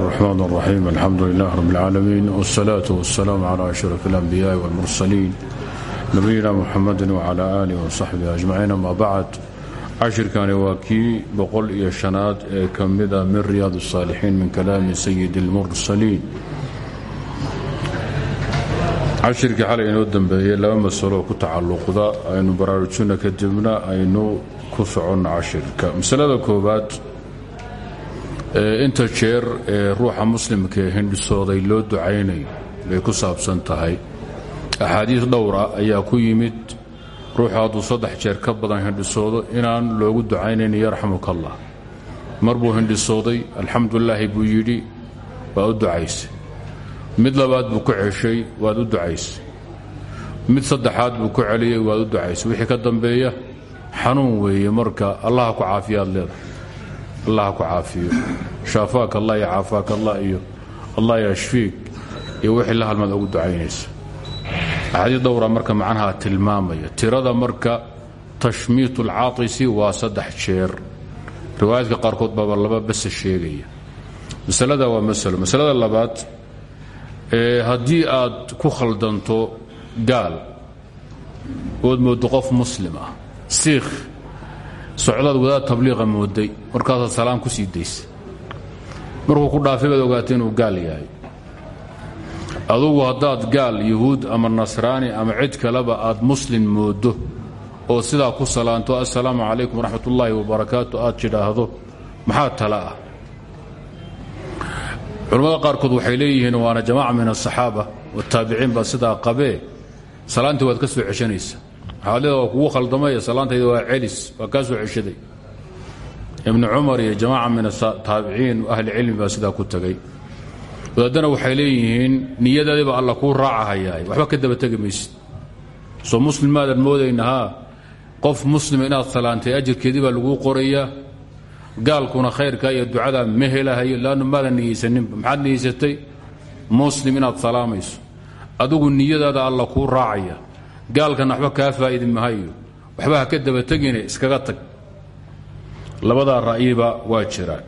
الرحمن الرحيم الحمد لله رب العالمين والصلاة والسلام على أشرف الأنبياء والمرسلين نبينا محمد وعلى آله وصحبه أجمعين أما بعد cashirkani waa kii boqol iyo shanaad ee ka mida min riyaad الصاalixiin min kalaami sayid اlmursaliin cashirkii xalay inoo dambeeyey laba masalo ku tacalluqda aynu baraarujina kadibna aynu ku soconno cashirka masalada koowaad inta jeer ee ruuxa muslimka ee hindhisooday loo ducaynayo bay ku saabsan tahay. Axaadiis dhowra ayaa ku yimid ruuxu saddex jeer ka badan hindhisoodo inaan loogu ducaynayn yarxamuka allah mar buu hindhisooday alxamdulilaahi buu yidhi waad u ducaysay mid labaad buu ku ceshay waad u ducaysay mid saddexaad buu ku celiyey waad u ducaysay wixii ka dambeeya xanuun weeye marka allaha ku caafiya aad leedahay allaha ku caafiyo. Shaafaaka allah iyo caafaaka allah iyo allah yashfiik iyo wixii la halmaad ugu ducaynaysa. Axaadiis dhowra marka macnaha tilmaamaya tirada marka tashmiit ulcaatisi waa saddex jeer. Riwaayaadka qaarkood baaba laba base sheegaya. Masalada waa masalo. Masalada labaad haddii aad ku khaldanto gaal ood mooddo qof muslim ah siikh socdaad wadaad tabliiqa mooday markaasaad salaam ku sii daysa markuu ku dhaafay baad ogaatay inuu gaal yahay. Adugu haddaad gaal yuhuud ama nasraani ama cid kaleba aad muslim moodo oo sidaa ku salaanto assalaamu calaykum waraxmat ullaahi wabarakaatu aad tidhaahdo maxaa tala ah? Culammada qaarkood waxay leeyihiin waana jamaaca min asaxaaba wataabiciin baa sidaa qabee? Salaantii waad ka soo ceshanaysa leeda waa kugu khaldamaya salaantayda waa celis waa kaa soo ceshaday. Ibnu cumar iyo jamaaca min ataabiciin ahlicilmi baa sidaa ku tegay wadaadana waxay leeyihiin niyadaadiba alla kuu raacahayahay. Waxba ka daba tegi maysid. Soo muslim maadan moodaynahaa qof muslima inaad salaantay ajirkeedii baa laguu qorayaa. Gaalkuna khayrka iyo ducada ma helahayo laannu maadan niyeysaninba maxaad niyeysatay muslim inaad adigu niyadaada alla kuu raacaya gaalkana waxba kaa faa'idi mahayo waxba ha ka daba tegine iskaga tag labadaa ra'yiba waa jiraan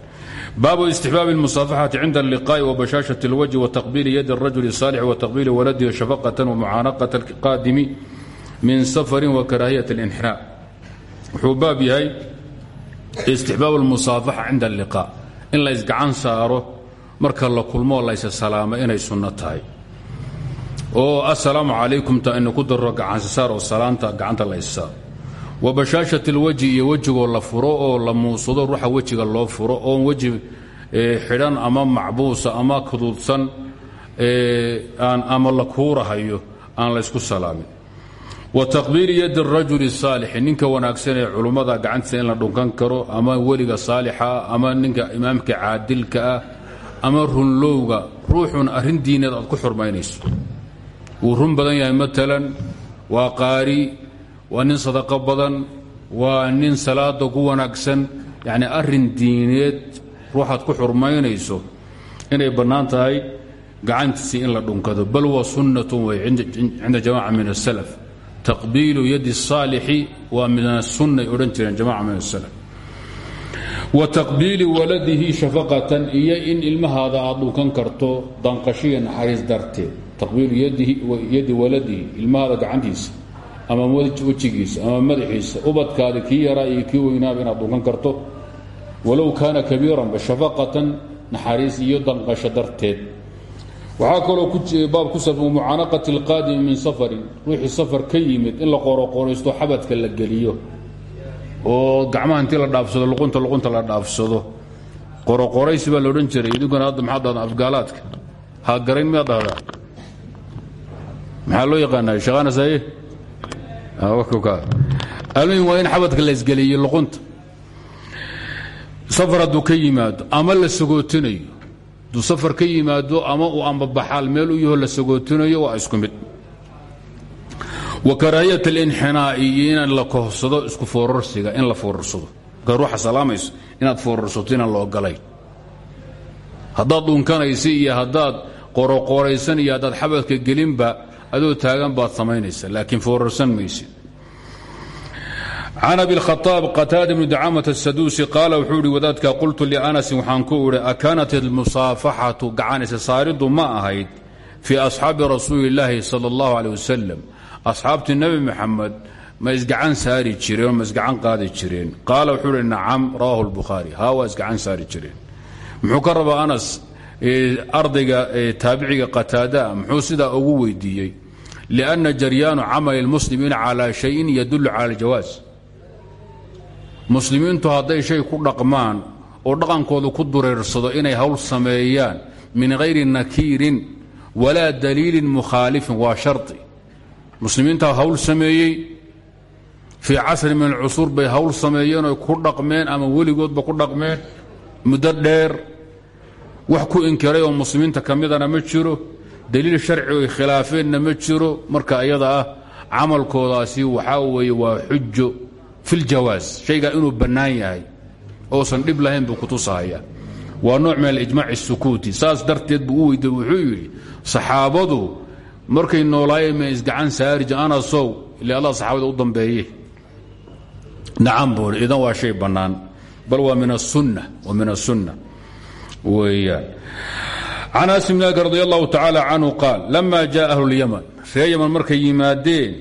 baabu istixbaab اlmusaafaxati cinda اlliqaa'i wabashaashaة اlwajhi wataqbiili yadi اrajuli الsaalix wataqbiili waladihi shafaqatan wamucaanaqaة اlqaadimi min safarin wakaraahiyat اlinxinaa wuxuu baab yahay istixbaab اlmusaafaxa cinda اlliqaa in laysgacan saaro marka la kulmoo laysa salaamo inay sunno tahay Oh, oo asalaamu calaykum ta ina ku darro gacansisaar oo salaanta gacanta la wa bashaashat alwaji iyo wejigoo la furo oo la muusado ruuxa wejiga loo furo oon weji eh, xidhan ama macbuusa ama kuduudsan eh, ama la kuurahayo aan laysku salaamin. Wa taqbiir yadi rajuli saalixi ninka wanaagsan ee culummada gacantiisa in la dhunkan karo ama weliga saalixa ama ninka imaamka caadilka ah, ama runlowga ruuxun arrin diineed aad ku xurmaynayso wuu run badan yahay maalan waa qaari waa nin sadaqo badan waa nin salaada ku wanaagsan. Yacni arrin diineed ruuxaad ku xurmaynayso inay bannaan tahay gacantiisii in la dhunkado. Bal wa sunnatun wey cinda jamaca min asalaf taqbiilu yadi الsaalixi waa min asunay odhan jireen jamaca min asalaf wa taqbiili waladihi shafaqatan iyo in ilmahaada aad dhunkan karto danqashiya naxariis darteed taqbiilu yadi waladihi ilmahaada gacantiisa ama wejigiisa ama madaxiisa ubadkaada kii yaraa iyo kii weynaaba inaad dhunkan karto. Walow kaana kabiiranba shafaqatan naxariis iyo danqasho darteed. Waxaa kaloo baab ku saabsan mucaanaqati alqaadimi min safarin ruuxii safar ka yimid in la qoroqoraysto xabadka la geliyo oo gacmaha intii la dhaafsado luqunta luqunta la dhaafsado. Qoroqoraysi baa la odhan jiray idinkuna hadda maxaad dhahdaa afgaalaadka? Ha garayn miyaad dhahdaa maxaa loo yaqaanaa? Shaqaana saaye almuhim waa in xabadka la isgeliyo luqunta. Safar hadduu ka yimaado ama la sagootinayo hadduu safar ka yimaado ama uu ambabaxaal meel u yaho la sagootinayo waa isku mid. Wa karaahiyat la kohsado isku foorarsiga in la foorarsado. Markaad ruuxa inaad foorarsato inaan la ogolayn haddaad dhunkanaysa iyo haddaad qoroqoraysan iyo haddaad xabadka gelinba adoo taagan baad samaynaysa laakiin foorarsan maysid. Can abi khaaab qataada bni dacaamat asaduusi qaala wuxuu ihi wadaadka qultu lianasin waxaan ku idhi akanat almusaafaxatu gacanise saaridu ma ahayd fii asxaabi rasuuli illaahi sal allahu aleh wasalam asxaabtii ma isgacan saari jireen ma isgacan qaadi jireen qaala wuxuu ihi nacam rawahu lbukhaari haa waa isgacan saari jireen muxuu anas ardayga taabiciga qataadaa muxuu sidaa ugu weydiiyey? lianna jaryaanu camali lmuslimiina calaa shayin yadullu cala aljawaas muslimiintu hadday shay ku dhaqmaan oo dhaqankooda ku dureersado inay hawl sameeyaan min hayri nakiirin walaa daliilin mukhaalifin waa shardi muslimiintaa hawl sameeyey fii casri min alcusuur bay hawl sameeyeen ku dhaqmeen ama weligoodba ku dhaqmeen muddo dheer wax ku inkiray oo muslimiinta ka ma jiro daliil sharci oy khilaafeenna ma jiro marka iyada ah camalkoodaasi waxaa weeye waa xujo filjawaas shaygaa inuu bannaan yahay oosan dhib lahayn buu kutusahaya waa nooc min alijmaac asukuuti saas darteed buu u wuxuu yidhi saxaabadu markay noolaayeen ma isgacan saarija anasow ila alla saxaabada u dambeeye nacam buuri idan waa shay bannaan bal waa min asunna wa min asunna weyaan can asim naag radi allahu tacaala canhu qaal lama jaa ahlu lyaman ree yaman markay yimaadeen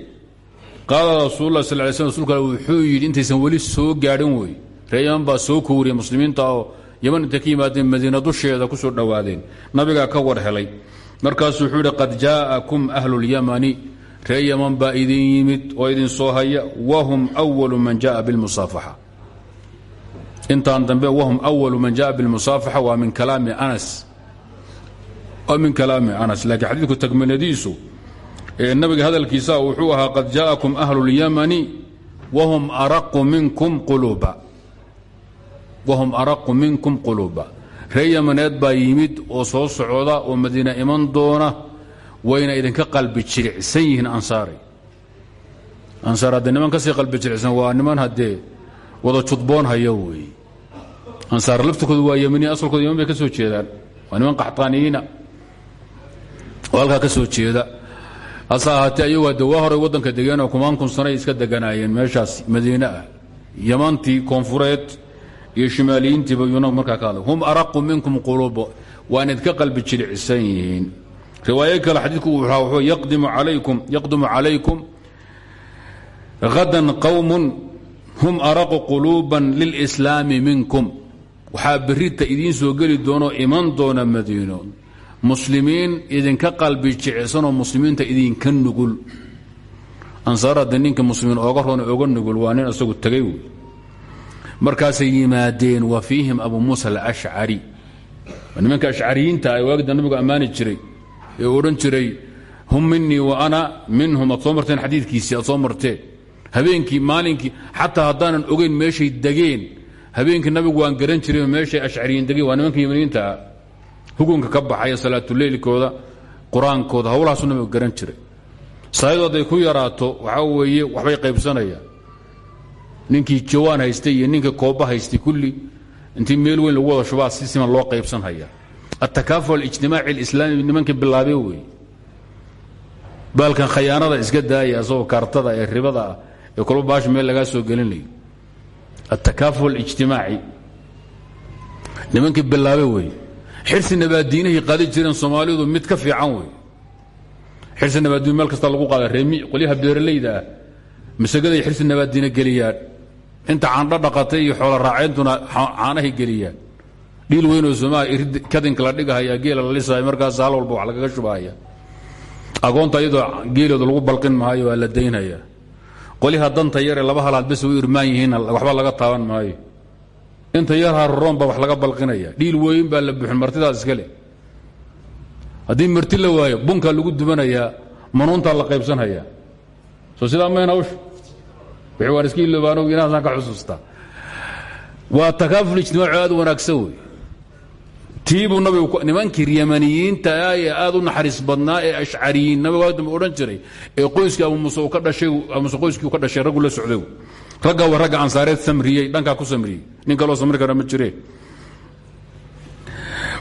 qaala rasuullah sal lay sl rsulka wuxuu yidhi intaysan weli soo gaadhin wey ree yaman baa soo kowriyay muslimiinta oo yaman intay ka yimaadeen madiina dusheeda ku soo dhowaadeen. Nabigaa ka war helay. Markaasuu wuxuu yidhi qad jaa'akum ahlu lyamani ree yaman baa idin yimid oo idin soo haya wahum walu man ja'a bilmusaafaxa intaan dambe wahum awalu man jaa bimusaafaxa waa min kalaami anas. Laakiin xadiidku tagmanadiisu nabiga hadalkiisa wuxuu ahaa qad jaa'akum ahlu اlyamani wahum araqu minkum quluba ree yamaneed baa yimid oo soo socda oo madina iman doona wayna idinka qalbi jiricsan yihiin ansaari. Ansaar haddee niman ka sii qalbi jiricsan waa niman haddee wada judboon haya weeye ansaar laftirkoodu waa yemaniya asalkooda yaman bay ka soo jeedaan. Waa niman qaxtaaniyiina oo halkaa ka soo jeeda. Hase ahaatee ayagu hadde waa horay waddanka degeenoo kumaan kun sanay iska deganaayeen meeshaas madiine ah. Yamantii koonfureed iyo shimaaliyiintiiba yuna markaa ka hadlay. Hum araqu minkum quluuba waa idinka qalbi jiricsan yihiin. Riwaayo kale xadiidku wuxuu yaqdimu calaykum yaqdimu calaykum. Hadan qowmun hum araqu quluuban lilslaami minkum waxaa berrita idiin soo geli doonoo iman doona madiino. Muslimiin idinka qalbi jicsanoo muslimiinta idinka nugul. Ansaar hadde ninka muslimiin ooga roon oga nugul waa nin isagu tegay wey markaasay yimaadeen wa fiihim abu muusa alashcari nimanka ashcariyiinta ay waagda nabigu ammaani jiray ee odhan jiray hum minii wa ana minhum. Aad soo marteen xadiidkiisii aad soo marteen. Habeenkii maalinkii xataa haddaanan ogeyn meeshay degeen habeenkii nabigu waan garan jiray meeshay ashcariyiin degeen waa nimanka yimaniyiinta ah. Hugunka ka baxaya salaatuleylkooda qur'aankooda hawlahaasuu nabigu garan jiray. Saayadood ay ku yaraato waxaa weeye waxbay qaybsanayaan ninkii jawaan haystay iyo ninkii kooba haystay kulli intii meel weyn lagu wada shubaa si siman loo qaybsan haya attakaafu alijtimaaci alislaami nimankii bilaabee wey. Baalkan khayaanada iska daaya asagoo kaartada ee ribada ah ee kolba meel lagaa soo gelinayo attakaafu alijtimaaci nimankii bilaabe wey xirsi nabaadiinihii qaadi jireen soomaalidu mid ka fiican wey xirsi nabaadiin meel kasta lagu qaada reemi qolyaha beeralayda ah masagaday xirsi nabaadiina geliyaan inta caandho dhaqatay iyo xoola raaceyntuna caanahay geliyaan dhiil weynoo somaa kadinka la dhigahaya geela la lisaya markaas hal walba wax lagaga shubahaya agoonta iyadoo geelooda lagu balqin maayo waa la daynaya qoliha danta yaree laba halaad bes u irmaan yihiin waxba laga taaban maayo. Inta yar haroon baa wax laga balqinaya. Dhiil weyn baa la buuxin martidaas iska leh. Haddii marti la waayo bunkaa lagu dubanayaa manuuntaa la qaybsanhayaa soo sidaa mayn hawsha wixii waan iska iloobaano ka xusuustaa waa takaaful u wanaagsan tiibuu nabigu nimankii yamaniyiinta ah ee aad u naxariis badnaa ee ashcariyiin nabigu hadda odhan jiray ee qoyskii abu muuse ka dhashay abu muuse qoyskii u dhashay raggu la socday ragga waa ragga ansaareed samriyey dhankaa ku samriyey. Nin kaloo samri kara ma jiree.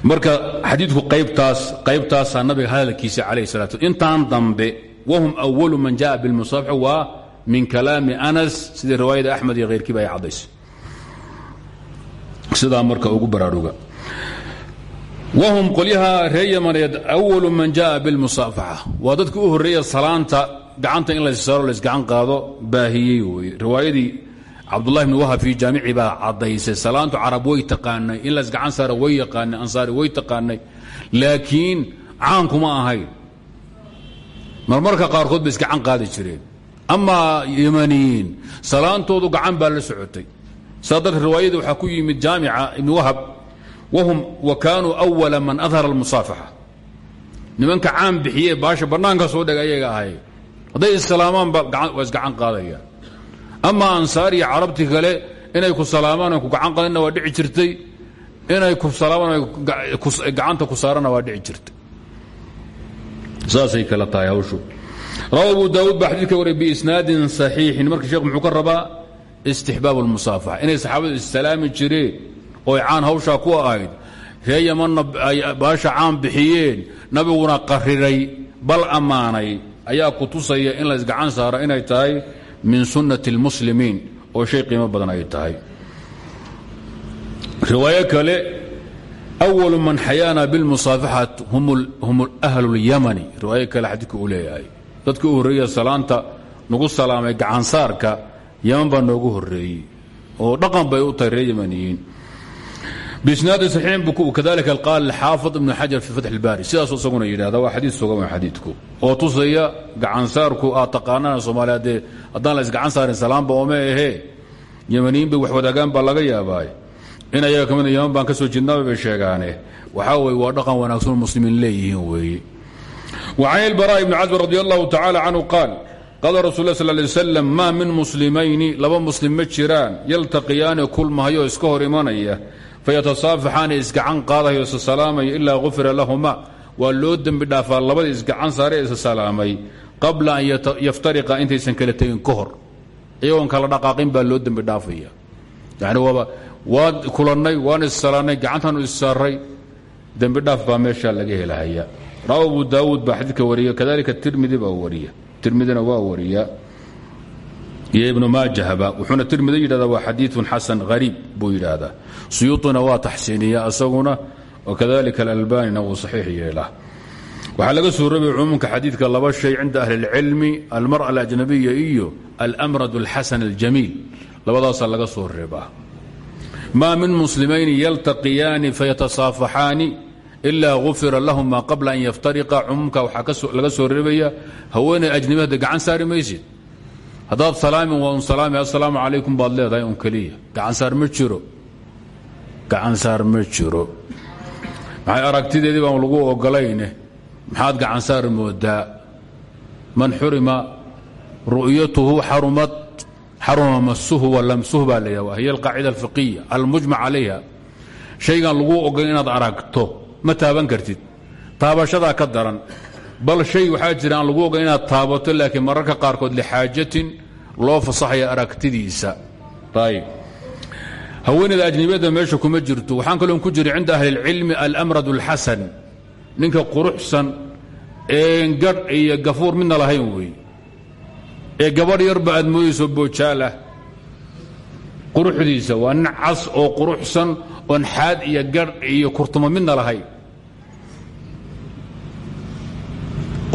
Marka xadiidku qaybtaas qaybtaasaa nabiga hadalkiisa calayh salatu intaan dambe wahum awalu man jaa bilmusaafax waa min kalaami anas sidii riwaayada axmed iyo khayrkiiba ay caddaysay. Sidaa marka ugu baraaruga wahum qolyaha reer yamaneed awalu man jaءa biاlmusaafaxa waa dadka u horreeya salaanta gacanta in layssaaro laysgacan qaado baahiyey weye riwaayadii cabdullahi bni wahab fii jaamici baa caddaysay salaantu carab way taqaanay in laysgacan saara way yaqaanay ansaari way taqaanay laakiin caankuma ahayn marmarka qaarkood bay isgacan qaadi jireen amaa yamaniyiin salaantoodu gacan baa la socotay saa darteed riwaayadii waxaa ku yimid jaamica ibni wahab wahum wa kaanuu awala man adhara almusaafaxa nimanka caan bixiye baasha bannaanka soo dhega ayaga ahay hadday islaamaanba waa isgacan qaadayaan amaa ansaar iyo carabti kale inay ku salaamaan ku gacan qadanna waa dhici jirtay inay ku salaamaan gacanta ku saarana waa dhici jirtay saasay kala tahay hawshu rawa abu daawuud baa xadiidka wariyay biisnaadin saxiixin marka sheekh muxuu ka rabaa istixbaab almusaafaxa inay saxaabadu issalaami jireen oycaan hawshaa ku ahayd. Ree yamanna ay baasha caan bixiyeen. Nabiguna qariray bal amaanay ayaa ku tusaya in la isgacan saaro inay tahay min sunnati اlmuslimiin oo shay qiimo badan ay tahay. Riwaayo kale awalu man xayaana bilmusaafaxat hum ahlu اlyamani riwaayo kale xadiidka uu leeyahay. U horreeya salaanta nagu salaamay gacansaarka yaman baa noogu horreeyey. Oo dhaqan bay u tahay ree bisnaadi saxiixin bu kadalika qaal xaafid ibnu xajar fi fatx اlbaari sidaasuu isaguna yidhahda waa xadiid sugan xadiidku oo tusaya gacansaarku aad taqaanana soomaaliya dee haddaan la isgacan saarin salaamba oome ahee yamaniyiin bay wax wadaagaan baa laga yaabaa in ayaga ka mida yaman baan ka soo jeednaaba bay sheegaane waxaa weye waa can ilbaraaء ibni casb radi allahu tacala canhu qaal qaala rasul lah sal lay waslam maa min muslimayni laba muslim ma jiraan yaltaqiyaani kulmahayo iska hor imanaya fayatasaafaxaani isgacan qaadayo isa salaamaya ilaa gufira lahuma waa loo dembi isgacan saare isa salaamay qabla an yaftariqa intaysan kala tegin ka hor. Kala dhaqaaqin baa loo dembi dhaafaya. Yani waaba waan kulannay waan issalaannay gacantaanu issaaray dembi dhaaf baa meeshaa laga helahaya. Rawa abu daawuud baa xadiidka kadalika tirmidi baa wariya. Tirmidina waa wariya. Iyo ibnu maajahba wuxuuna tirmidi yidhahdaa waa xadiiun xasan hariib buu yidhaahdaa suyuuطina waa taxsiiniya asaguna wakadalika alalbanina wuu saxiix yeelaa waxaa laga soo rabay cumuumka xadiidka laba shay cinda ahli اlcilmi almarأa alajnabiya iyo almrad اlxasan اljamiil labadaasaa laga soo reebaa ma min muslimayni yaltaqiyaani fayatasaafaxaani ilaa gufira lahuma qabla an yaftariqa cumuumka waxaa laga soo reebaya haweeney ajnabi hadda gacan saari maysid haddaad salaamin waa un salaami assalaamu calaykum baad leedahay un keliya gacansaar ma jiro gacansaar ma jiro. Maxay aragtideedii baan lagu ogolayne maxaad gacansaar moodaa? Man xurima ru'yatuhu xarumad xaruma masuhu wa lamsuhu baa la yidhah hiy alqaacida alfiqiya almujmac shaygan lagu ogolay aragto ma taaban kartid. Taabashadaa ka daran. Bal shay waxaa jira lagu inaad taabato laakiin mararka qaarkood lixaajatin loo fasaxaya aragtidiisa. Ayb haweeneyda ajnabiyadda meesha kuma jirto. Waxaan kaloon ku jira cinda ahli اlcilmi almrad اlxasan ninka quruxsan een gadh iyo gafuur midna lahayn wey ee gabadh yarba aad moodayso boojaalah quruxdiisa waa nin cas oo quruxsan oon xaad iyo gadh iyo kurtamo midna lahayn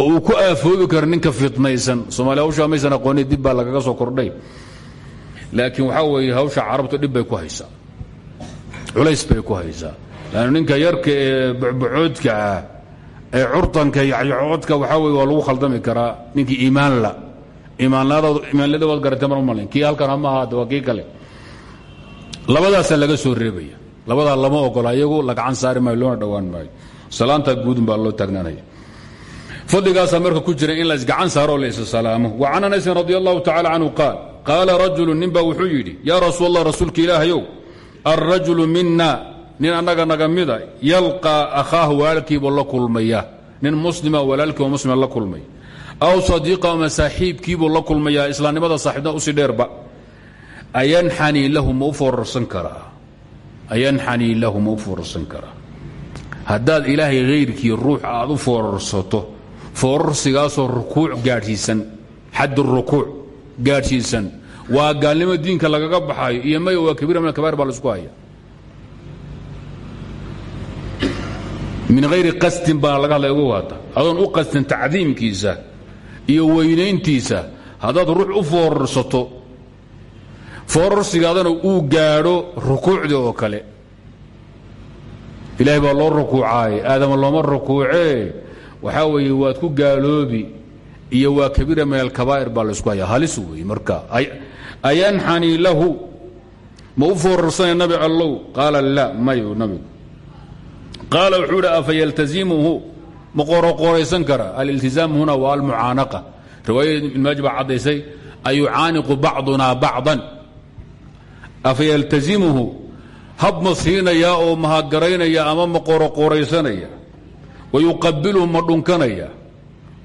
oo ku aafoobi karo ninka fitnaysan. Somaaliya hawshaa maysan aqooni dib baa soo kordhay laakiin waxaa weeye hawsha carabtu dhib ku haysaa. Culays bay ku haysaa. Lannu ninka yarka ee bucbucoodka ah ee curtanka yacyocoodka waa lagu khaldami karaa ninkii iimaanla imaanlada waad garatay mar malin. Kii halkan hama ahaade waa kale. Labadaasaa laga soo reebaya. Labadaa lama ogola lagacan saari maayo loona dhowaan maayo. Salaanta guudun baa loo taagnaanaya fadligaasaa marka ku jira in la isgacan saaroo la isa salaamo. Wa can anasin radi allahu tacala canhu qaal qaala rajulu ninbaa wuxuu yidhi yaa rasuul allah rasuulka ilaahayow alrajulu mina nin annaga naga mida yalqaa akhaahu walaalkiibuu la kulmaya. Nin muslima walaalkiiba muslima la kulmay aw sadiiqa ama saaxiibkiibuu la kulmayaa islaamnimada saaxiibnimada u sii dheerba. Ayanxanii lahu ma u foorarsan karaa ayanxanii lahu ma u foorarsan karaa haddaad ilaahay hayrkii ruux aad u foorarsato foorarsigaasoo rukuuc gaadhsiisan xad rukuuc gaadhsiisan waa gaalnimo diinka lagaga baxayo iyo may waa kabiira min alkabair baa la isku haya min hayri qasdin baa laga hadlaya ugu waata. Adoon u qasdin tacdiimkiisa iyo weynayntiisa haddaad ruux u foorarsato foorarsigaadana uu gaadho rukuucdii oo kale. Ilaahay baa loo rukuucaay aadama looma rukuucee. Waxaa weeye waad ku gaaloobi iyo waa kabiira min alkabaa'ir baa laysku haya halis weeye marka ayanxanii lahu. Ma u foorarsanaya nabi allow? Qaala la mayu nabigu. Qaala wuxuu idhi afa yaltazimuhu? Ma qoroqoraysan kara. Aliltizaam huna waa almucaanaqa. Riwaayada ibn maaji baa caddaysay ayucaaniqu bacduna bacdan. Afa yaltazimuhu? Hab ma siinayaa oo mahadgaraynaya ama ma qoroqoraysanaya. Wayuqabiluhu ma dhunkanaya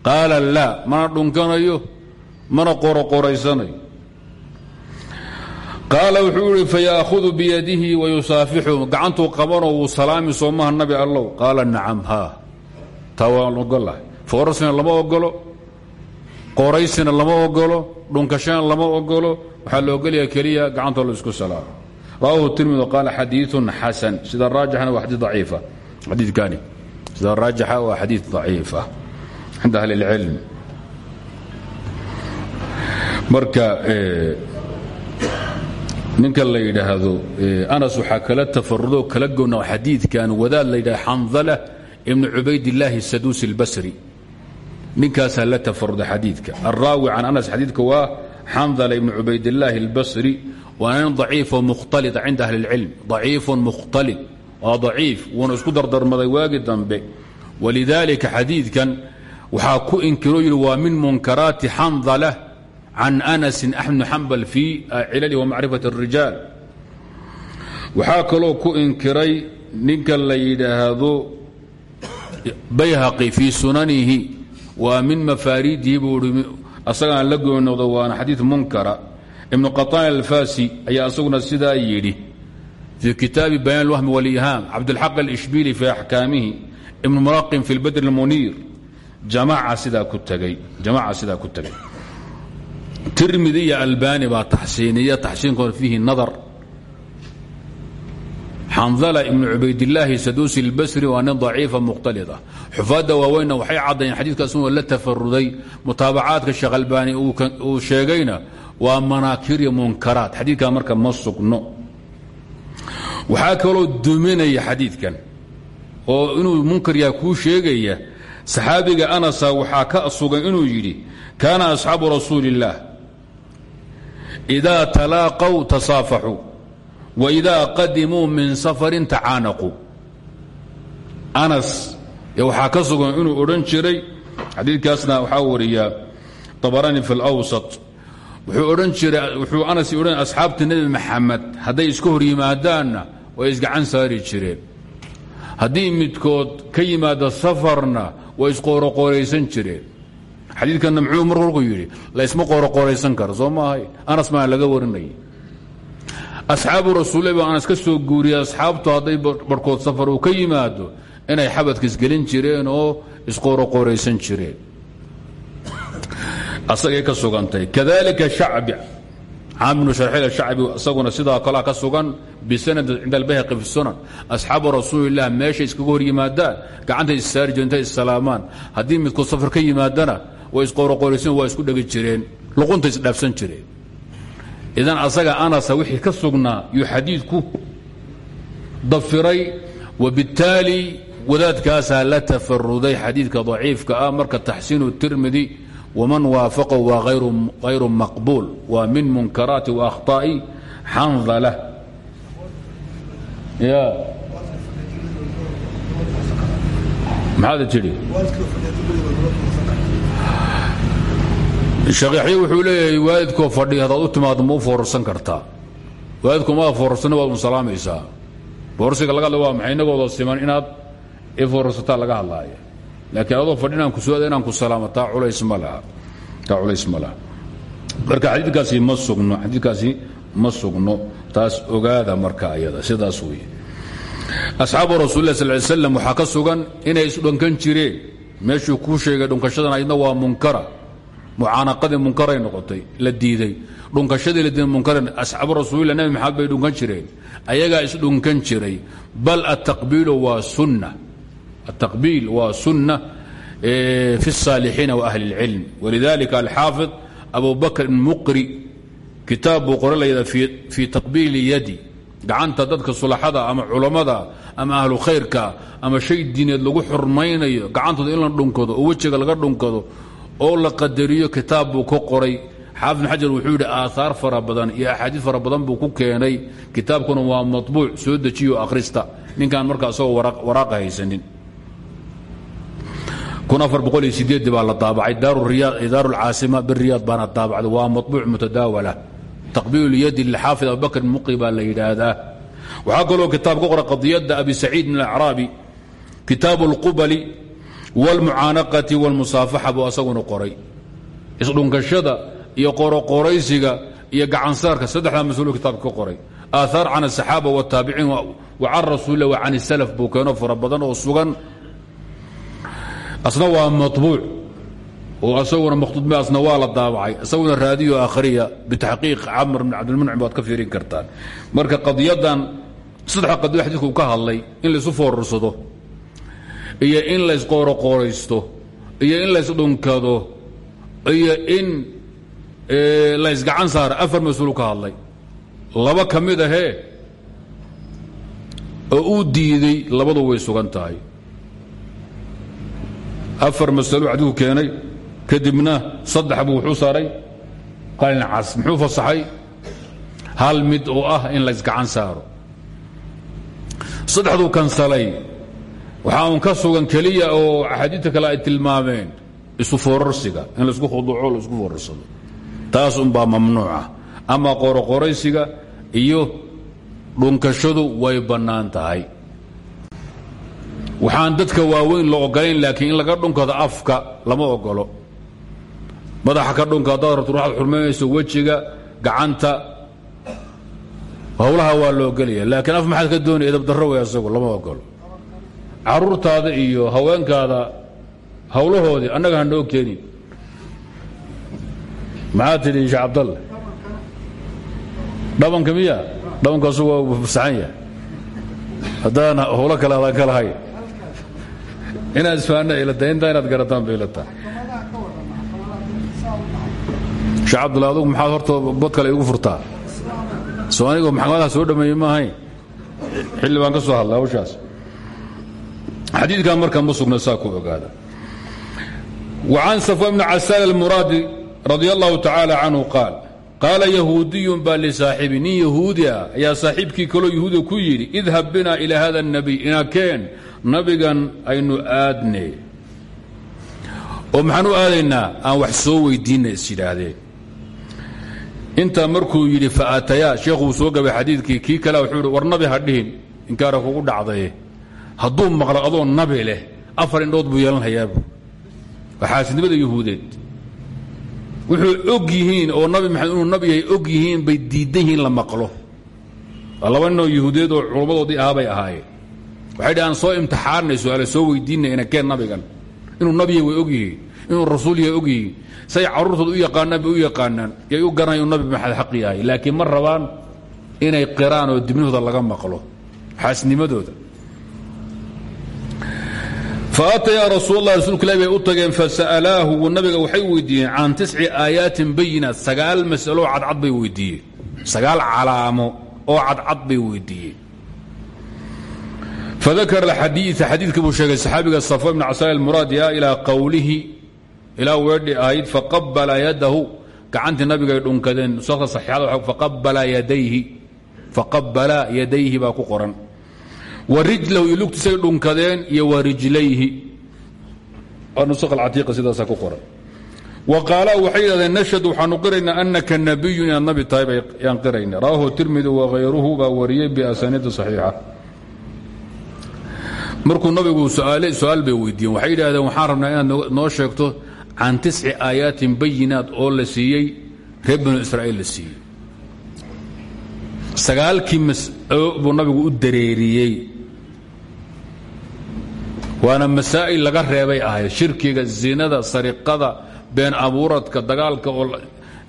qaala laa mana dhunkanayo mana qoroqoraysanayo qaala wuxuu ihi fayaahudu biyadihi wayusaafixu gacantuu qabanoo wuu salaami soomaha nabi allow. Qaala nacam haa taa waan ogolahay. Lama ogolo qoraysina lama ogolo dhunkashana lama ogolo. Waxaa la ogolaya keliya gacantoo la isku salaamo. Rawahu tirmidi qaala xadiiun xasan. Sida raajixana waa xadii aciifa xadiikani sida raajixa waa xadiid daciifa cinda ahli اlcilm marka ninka la yidhaahdo anas waxaa kala tafarudoo kala gowna xadiidkan wadaad la yidhahdo xandala ibnu cubaydillaahi saduusi اlbasri ninkaasaa la tafaruda xadiidka alraawi can anas xadiidka waa xandala ibnu cubaydillaahi اlbasri waa nin daciifo mukhtalita cinda ahli اlcilm daciifun mukhtalit waa daciif wuuna isku dardarmaday waagi dambe walidaalika xadiidkan waxaa ku inkiroo yidhi waa min munkaraati xandala can anasin axmed bn xambal fii cilali wamacrifat الrijaal waxaa kaloo ku inkiray ninka la yidhaahdo bayhaqi fii sunanihi waa min mafaariidihi buu i asagaan la goonoodo waana xadiid munkara ibnu qaطaan alfasi ayaa asaguna sidaa yidhi fii kitaabi bayaan اlwahmi wاliham cabdاlxaq alishbili fii axkaamihi ibnu muraqim fi اlbadr اlmuniir jamaca sidaa ku tegay tirmidi iyo albani baa taxsiiniya taxsiinkooda fiihi nadar. Xandala ibnu cubaydillaahi saduusi اlbasri waa nin daciifa mukhtalid ah. Xufaadda waaweynna waxay caddayeen xadiidkaas inuu la tafaruday mutaabacaadka sheekh albani uu sheegayna waa manaakiriyo munkaraat xadiidkaa marka ma waxaa kaloo duminaya xadiidkan oo inuu munkar yaha kuu sheegaya saxaabiga anasa waxaa ka sugan inuu yidhi kaana asxaabu rasuuli illaah idaa talaaqow tasaafaxuu wa idaa qadimuu min safarin tacaanaquu anas waxaa ka sugan inuu odhan jiray xadiikaasna waxaa wariya abaraani fi lwsat wuxuu anas odhan asxaabta nebi maxamed hadday iska hor yimaadaanna way isgacan saari jireen. Haddii midkood ka yimaado safarna way isqooroqooraysan jireen. Xadiidkanna muxuu mar kolku yidhi laysma qooroqooraysan karo soo maahay anas maa laga warinayay asxaabu rasuulle anas ka soo guuriyay asxaabtu hadday barhkood safar uu ka yimaado inay xabadka isgelin jireen oo isqooroqooraysan jireen. Asagay ka sugantay. Kadalika shacbi caam bnu sharxil ashacbi isaguna sidaa kalea ka sugan bisanad cinda albayhaqi fi sunan. Asxaabu rasuulilah meeshay iskaga hor yimaadaan gacantay issaari jireen intay issalaamaan haddii midkood safar ka yimaadana way isqooroqooraysan waa isku dhegi jireen. Luqunta isdhaafsan jireen. Idan asaga anasa wixii ka sugnaa yuu xadiidku dafiray wabittaali wadaadkaasaa la tafaruday xadiidka daciifka ah. Marka taxsiinu tirmidi waman waafaqahu waa hayru maqbuul waa min munkaraati waakhtaa'i xandala maxaad tidhi shaqiixyo wuxuu leeyahay waalidkoo fadhiya hadaad u timaado ma u foorarsan kartaa waalidku maad foorarsanna waad un salaamaysaa foorarsiga laga hadla waa maxay inagooda siman inaad i foorarsataa laga hadlaaya laakiin adoo fadhi inaan ku sooada inaan ku salaamo culays ma taa culays ma marka xadiidkaasi ma sugno xadiidkaasi ma sugno. Taas ogaada marka ayada sidaas weeye. Asxaabu rasuulilah sal ly slam waxaa ka sugan inay isdhunkan jireen. Meeshuu kuu sheegay dhunkashadan aydna waa munkara. Mucaanaqadii munkaray noqotay la diiday. Dhunkashadii la diiday munkara asxaabu rasuulillah nabi maxamed bay dhunkan jireen. Ayagaa isdhunkan jiray. Bal ataqbiilu waa sunna التقبيل waa suنة في الصاaلحيiن وأهل العلم ولذلika الxاaفظ أبو بكر مqري kitaab buu qora layda fii تaqبيل اليdi gacanta dadka sulaxada ama culammada ama ahlu khayrka ama shay diineed lagu xurmaynayo gacantooda in la dhunkado oo wejiga laga dhunkado oo la qadariyo kitaab buu ka qoray xaafid بن xajar wuxuu yidhi aaثaar fara badan iyo axaadiis fara badan buu ku keenay kitaabkuna waa maطbuuc soo dejiyo akhrista ninkaan marka asagoo waraaqa haysanin baa la daabacay daar اlcaasima biriyaad baana daabacday waa maطbuuc mutadaawala taqbiil yadi lxaafid abubakr muqi baa la yidhaahdaa waxaa kaloo kitaab ka qora qadiyadda abi saciid min acraabi kitaabu اlqubali wاlmucaanaqati wاlmusaafaxa buu asaguna qoray isdhunkashada iyo qoroqoraysiga iyo gacansaarka saddexdaa mas-uulu kitaabka ka qoray aahaar can asaxaaba wاtaabiciin wa can rasuulilah wa can salaf buu keeno fara badan oo sugan asna waa maطbuuc oo asaguna makhtuudme asna waa la daabacay. Isaguna raadiyo akhriya bitaxqiiq camr bn cabdilmuncim waad ka fiirin kartaan. Marka qadiyadan saddexa qadiyo xadiidku ka hadlay in laysu foorarsado iyo in laysqooroqooraysto iyo in laysdhunkado iyo in laysgacan saaro. Afar mas'uulu ka hadlay. Laba ka mid ahee oo uu diiday labadu way sugan tahay afar masalo xadiku keenay kadibna saddex buu wuxuu saaray. Qalin cas muxuu fasaxay? Hal mid oo ah in laysgacan saaro. Saddexduu kansalay waxaa uun ka sugan keliya oo axaadiidta kale tilmaameen isu foorarsiga in la isku khuduuco la isku foorarsado. Taas unbaa mamnuuca. Ama qoroqoraysiga iyo dhunkashadu way bannaan tahay waxaan dadka waaweyn la ogolayn laakiin in laga dhunkado afka lama ogolo madaxa ka dhunka haddaad rabto waxaad xurmaynayso wejiga gacanta howlaha waa la ogolaya laakiin af maxaad ka doonaya edabdarro wey asagu lama ogolo caruurtaada iyo haweenkaada howlahoodii annaga ha noo keenin. Maxaad tidhi sheekh cabdalle dhabanka miya dhabanka asagu waa fasaxan yahay. Haddaan howlo kale adaan ka lahayn inaad isfaana ilata intaa inaad garataan ba ilata sheekh cabdulla adugu maxaad horta bad kale igu furtaa soo anigoo maxkamadaha soo dhameeyey ma ahayn xilli baan ka soo hadlay hawshaas xadiidkan marka ma sugna saa ku ogaada وعن صفوان بن عسال المرادي رضي الله تعالى عنه قال قال يهودي baa لsaaxibi nin yahuudi a ayaa saaxiibkii kaloo yahuudiga ku yidhi idhab bina ilى hada النabiy ina keen nabigan aynu aadne oo maxaan u aadaynaa aan wax soo weydiinna is yidhaahdeen intaa markuu yidhi faatayaa sheekhuu soo gabay xadiidkii kii kale wuxuu war nabi ha dhihin inkaara kugu dhacdaye hadduu maqlo adoo nabi leh afar indhood buu yeelanhayaabu waa xaasidnimada yahuudeed wuxuu og yihiin oo nabi maxamed inuu nabi yahay og yihiin bay diidan yihiin la maqlo. Waa laba oo culummadoodii ahaa bay ahaayeen waxay dhahaan soo imtixaanay su'aale soo weydiinay ina keen nabigan. Inuu nabi yahay way og yihiin inuu rasuul yahay og yihiin. Say carruurtooda u yaqaanaan bay u yaqaanaan. Yay u garanaya inuu nabi maxamed xaq yahay. Laakiin ma rabaan inay qiraan oo dibnahooda laga maqlo xaasnimadooda. Faatayaa rasuul lah rasuulka ilahi bay u tageen fasa'alaahu nabiga waxay weydiiyeen can tisci aayaatin bayinaat sagaal masalo oo cadcad bay weydiiyeen. Sagaal calaamo oo cadcad bay weydiiyeen fadakara alxadiia xadiidkii buu sheegay saxaabiga safwa ibn casaal almuraadiya ilaa qowlihi ilaa weedhi ahayd faqabala yadahu gacantii nabigay dhunkadeen nusakta saxiixada faqabala yadayhi baa ku qoran wa rijlahu iyo lugtiisay dhunkadeen iyo wa rijlayhi nusakh alcatiiqa sidaasaa ku qoran wa qaala waxay yidhahdeen nashhadu waxaanu qiraynaa anaka nabiyun inaad nabi tahay bayaan qirayna rawaahu tirmidi wakayruhu baa wariyey biasaniidi saxiixa markuu nabigu su'aal bay weydiiyeen. Waxay yidhahdeen waxaan rabnaa inaad noo sheegto can tisci aayaatin bayinaat oo la siiyey reer banu la siiyey. Sagaalkii buu nabigu u dareeriyey. Waana masaa'il laga reebay ahayd shirkiga zinada sariqada been abuuradka dagaalka oo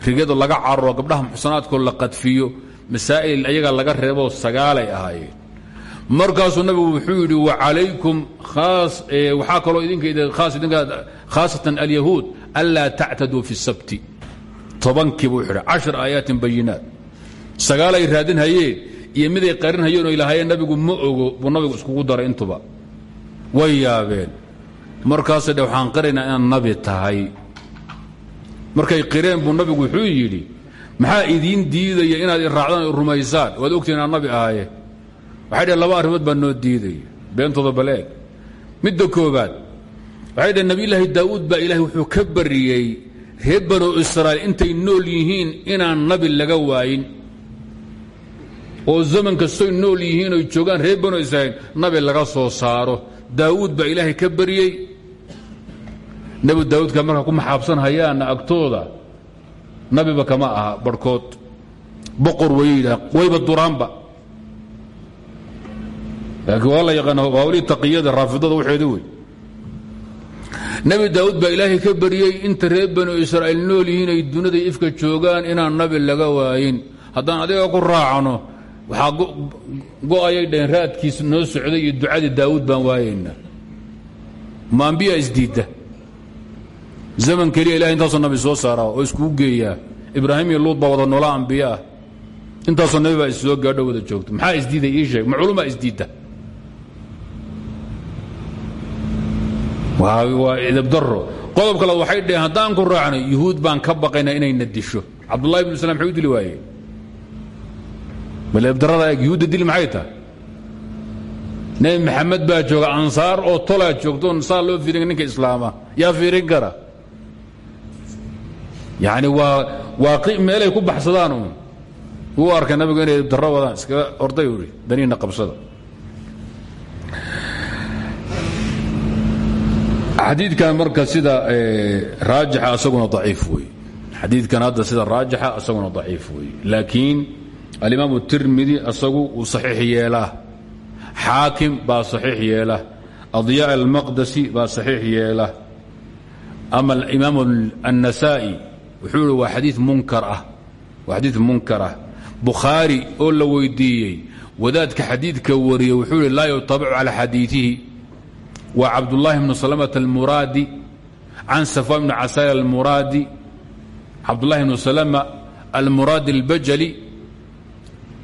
rigada laga cararo gabdhaha muxsanaadkoo la qadfiyo. Masaa'il ayaga laga reeboo sagaalay ahaayeen markaasuu nabigu wuxuu yidhi wacalaykum waxaa kaloo idinkhaaasatan alyahuud anlaa tactaduu fi sabti. Tobankii buu xidhay cashar aayaatin bayinaat sagaalay raadinhayeen iyo miday qarinhayeen oo ilaahayeen nabigu ma ogo buu nabigu iskugu daray intuba. Way yaabeen. Markaasay dhe waxaan qiraynaa nabi tahay. Markay qireen buu nabigu wuxuu yidhi maxaa idiin diidaya inaad iraacdaan rumaysaan? Waad ogtiin nabi ahaaye waxay dhaheen laba arrimood baa noo diidaya beentooda baleeg midda koobaad waxay dhaheen nabiyulaahi daa'uud baa ilaahay wuxuu ka bariyey reer banu israa'iil intay nool yihiin inaan nabi laga waayin. Oo zaman kastoy nool yihiin oy joogaan reer banu israa'iil nabi laga soo saaro. Daawuud baa ilaahay ka baryey nebi daawuudka markaa ku maxaabsan hayaana agtooda nabiba kama aha barhkood. Boqor way yidhaha wayba laakiin waa la yaqaana hawlihii taqiyada raafidada waxeeda wey nebi daawuud baa ilaahay ka baryey inta reer banu israa'iil nool yihiin ay dunida ifka joogaan inaan nabi laga waayin. Haddaan adiga ku raacno waxaa go'ayay dhaheen raadkiis noo socday iyo ducadii daawuud baan waayaynaa ma ambiya isdiidda. Zaman keliya ilahay intaasoo nabi soo saaraa oo iskugu geeyaa. Ibraahim iyo luud baa wada noolaa ambiya ah intaasoo nabi baa issoo gaadho wada joogto maxaa isdiida ii sheeg? Ma culumaa waa idabdaro qodob kale waxay dhaheen haddaan ku raacno yuhuud baan ka baqaynaa inayna disho cabdullahi bnu slam muxuu dili waaye bal idabdarada yuhuudda dili maxay tahay nebi maxamed baa jooga ansaar oo tolaa joogtoon saa loo fiirin ninka islaama. Yaa fiirin kara? Yani waa waa meelay ku baxsadaan uun. Wuu arkay nabigu inay daro wadaan iskaga orday uri daniina qabsada xadiidkan marka sida eh, raajixa isaguna aciif wey xadiidkan hadda sida raajixa isaguna daciif wey laakiin alimaam tirmidi isagu uu saxiix yeelaa. Xaakim baa saxiix yeela adyaa almaqdasi baa saxiix yeela ama imaam الnasaai wuxuu i waa adii munkar ah. Waa xadiid munkar ah. Bukhaari oo la weydiiyey wadaadka xadiidka wariye wuxuu i laa yutabacu calaa xadiiihi waa cabdullahi bnu salmة اlmuraadi can safwan bni casayr almuraadi cabdullahi bnu salma almuraadi اlbajali